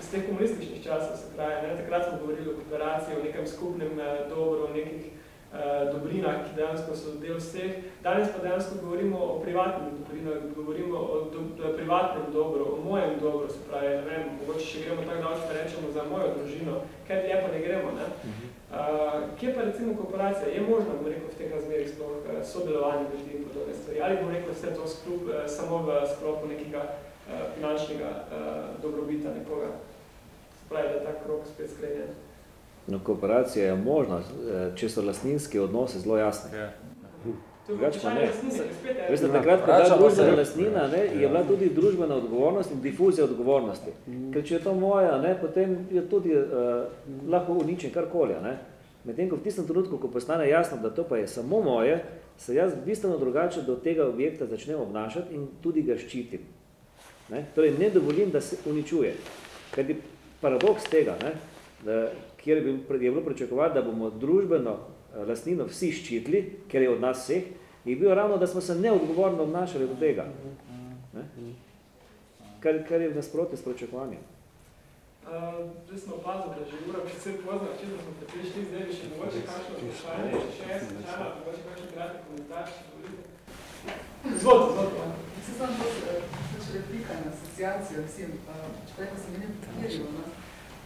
iz teh komunističnih časov, se pravi, ne? takrat smo govorili o kooperaciji, o nekem skupnem uh, dobru, o nekih uh, dobrinah, ki dejansko so del vseh. Danes pa dejansko govorimo o privatnih dobrinah, govorimo o do, do, privatnem dobru, o mojem dobru, se pravi, ne vem, mogoče še gremo tako daleč, pa rečemo za mojo družino, kaj dlje pa ne gremo, ne? Uh, kje pa recimo kooperacija? Je možno, bom rekel, v teh razmerih sploh eh, sodelovanje ljudi in podobne stvari? Ali bom rekel vse to sklup, eh, samo v sklopu nekega finančnega uh, dobrobita nekoga? Spravi, da je ta krok spet sklenjen. No, kooperacija je možna, eh, če so lastninski odnosi zelo jasni. Ja. To je Drugače pa ne. Veste, Ja. takrat, ko je bila družbena se- lastnina, ne, je bila tudi družbena odgovornost in difuzija odgovornosti. Ker če je to moja, ne, potem je tudi uh, lahko uničen karkoli. Ne. Medtem ko v tistem trenutku, ko postane jasno, da to pa je samo moje, se jaz bistveno drugače do tega objekta začnem obnašati in tudi ga ščitim. Ne? Torej, ne dovolim, da se uničuje. Kajti paradoks tega, ne, da, kjer je, bil, je bilo pričakovati, da bomo družbeno eh, lastnino vsi ščitili, ker je od nas vseh, je bil ravno, da smo se neodgovorno obnašali do tega. Ne? Kar, kar je v nasprotju s pričakovanjem. Uh, zdaj smo opazili, da je že ura precej pozna, če smo prišli, zdaj bi še mogoče kakšno vprašanje, če še jaz slučajno, mogoče kakšen kratek komentar, če dovolite. Izvolite, izvolite. ja. Se sam to, replika in asociacija, vsem, čeprav sem menim potviril, no.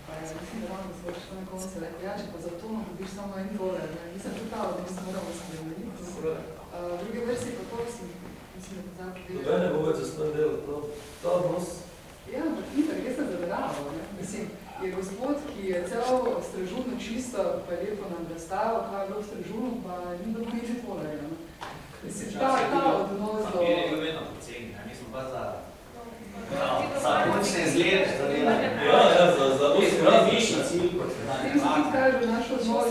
Pa je, mislim, da ravno se vršil na koncu rekel, ja, če pa za to dobiš samo en dolar, ne, mislim, tudi ta, da mislim, moramo spremeniti. Uh, druge verzije pa to, mislim, mislim, da poznam povedati. Nobene bo več zastan delal, to, ta odnos. Ja, ampak ni tako, jaz sem zavedal, ne, mislim, je gospod, ki je cel strežuno čisto, pa je lepo nam razstavil, kaj je bilo v strežunu, pa ni bilo nič dolarja, ne. Mislim, ta, ta odnos do... Papir je bil vedno poceni, ne, mi smo pa za za končne izglede, za delanje. Ja, ja, za, za osem višji cilj kot finalni se tudi kaže naš odnos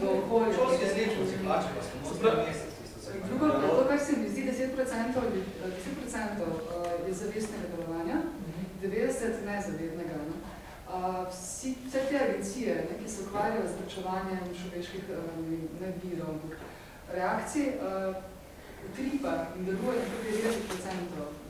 do okolja. Šolski izgled, ko si plače, pa smo morali mesec, Drugo, to, kar se mi zdi, 10%, ljudi- 10% je zavestnega delovanja, 90% nezavednega. Ne? Uh, vsi, vse te agencije, ne, ki se ukvarjajo z zračevanjem človeških um, ne virov, ampak reakcij, utripa in deluje tudi 90%.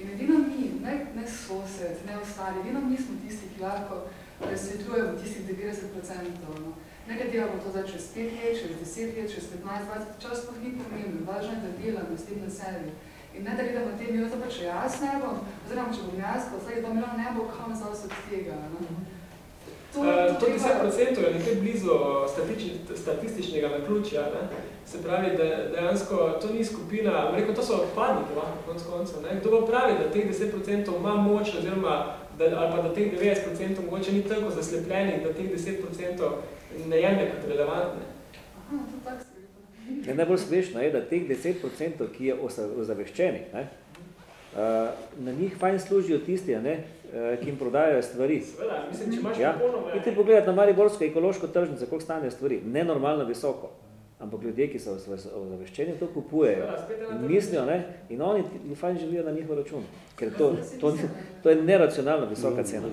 In edino ne, ne sosed, ne ostali, edino mi smo tisti, ki lahko razsvetljujemo tistih 90%. No. Nekaj delamo to zdaj čez 5 let, čez 10 let, čez 15, 20, čas sploh ni pomembno, važno je, da delamo s tem na sebi. In ne da gledamo tem, jo pa če jaz ne bom, oziroma če bom jaz, pa vsaj dva milijona ne bo, kam za vse od tega. Ne? To, Uh, to treba- 10% je nekaj blizu statični- statističnega naključja. Ne? Se pravi, da dejansko to ni skupina, rekel, to so odpadniki, lahko konc koncev. Ne? Kdo pa pravi, da teh 10% ima moč, oziroma da, ali pa da teh 90% mogoče ni toliko zaslepljenih, da teh 10% ne jemlje kot relevantne. Aha, to tak se je. Je najbolj smešno je, da teh 10%, ki je ozaveščenih, ne, uh, na njih fajn služijo tisti, a ne, ki jim prodajajo stvari. Seveda, mislim, če imaš Ja. popolnoma- Idite pogledati na Mariborsko ekološko tržnico, koliko stanejo stvari. Nenormalno visoko. Ampak ljudje, ki so ozave- ozaveščeni, to kupujejo. In mislijo, ne, in oni fajn živijo na njihov račun. Ker to, to, to je neracionalno visoka cena.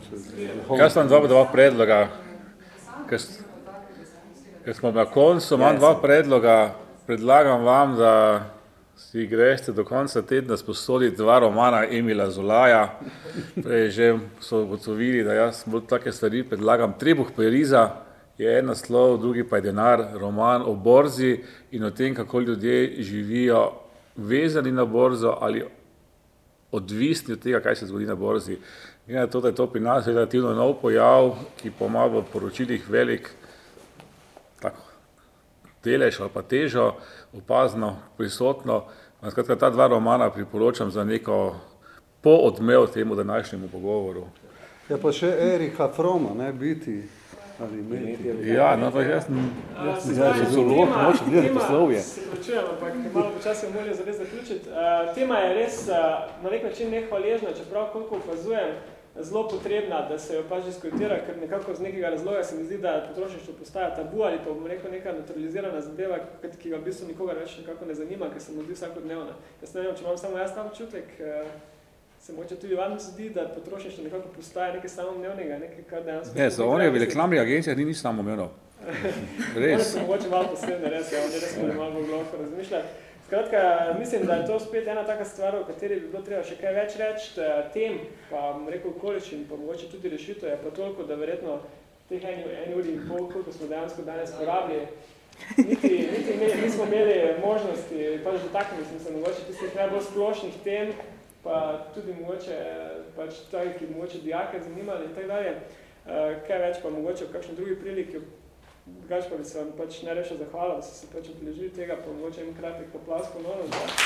Jaz sem dva, dva predloga, ker, smo na koncu, imam dva predloga. Predlagam vam, da si greste do konca tedna sposoditi dva romana Emila Zolaja. Prej že so ugotovili, da jaz bolj take stvari predlagam. Trebuh Pariza je en naslov, drugi pa je denar, roman o borzi in o tem, kako ljudje živijo vezani na borzo ali odvisni od tega, kaj se zgodi na borzi. Glede na to, da je to pri nas relativno nov pojav, ki pa ima v poročilih velik tako, delež ali pa težo, opazno, prisotno. No, Skratka, ta dva romana priporočam za neko poodmev temu današnjemu pogovoru. Ja, pa še Erika Froma, ne, biti ali imeti. Ja, no, pa jaz, sem- jaz sem zdaj sociolog, nočem gledati poslovje. Se pričujem, ampak malo počasi je bolje zares zaključiti. Uh, tema je res uh, na nek način nehvaležna, čeprav koliko opazujem, zelo potrebna, da se jo pač diskutira, ker nekako z nekega razloga se mi zdi, da potrošništvo postaja tabu ali pa bom rekel neka neutralizirana zadeva, ki- ga v bistvu nikogar več nekako ne zanima, ker se mu zdi vsakodnevna. Jaz ne vem, če imam samo jaz ta občutek, uh, se moče tudi vam zdi, da potrošništvo nekako postaja nekaj samomnevnega, nekaj, kar dejansko... Ne, za one v reklamnih agencijah ni nič samoumevno. Oni Res. mogoče malo posebne, res, ja, res malo globoko razmišljati. Skratka, mislim, da je to spet ena taka stvar, o kateri bi bilo treba še kaj več reči, eh, tem, pa bom rekel okoliščin, pa mogoče tudi rešitev je pa toliko, da verjetno teh eni, eni uri in pol, koliko smo dejansko danes porabili, niti, niti ne, nismo imeli možnosti, pač dotaknili smo se mogoče tistih najbolj splošnih tem, pa tudi mogoče pač takih, ki mogoče dijake zanimali in tako dalje. Eh, Kaj več pa mogoče v kakšni drugi priliki, drugače pa bi se vam pač najrešil zahvala, da ste se pač odležili tega, pa mogoče en kratek aplavz ponovno. za-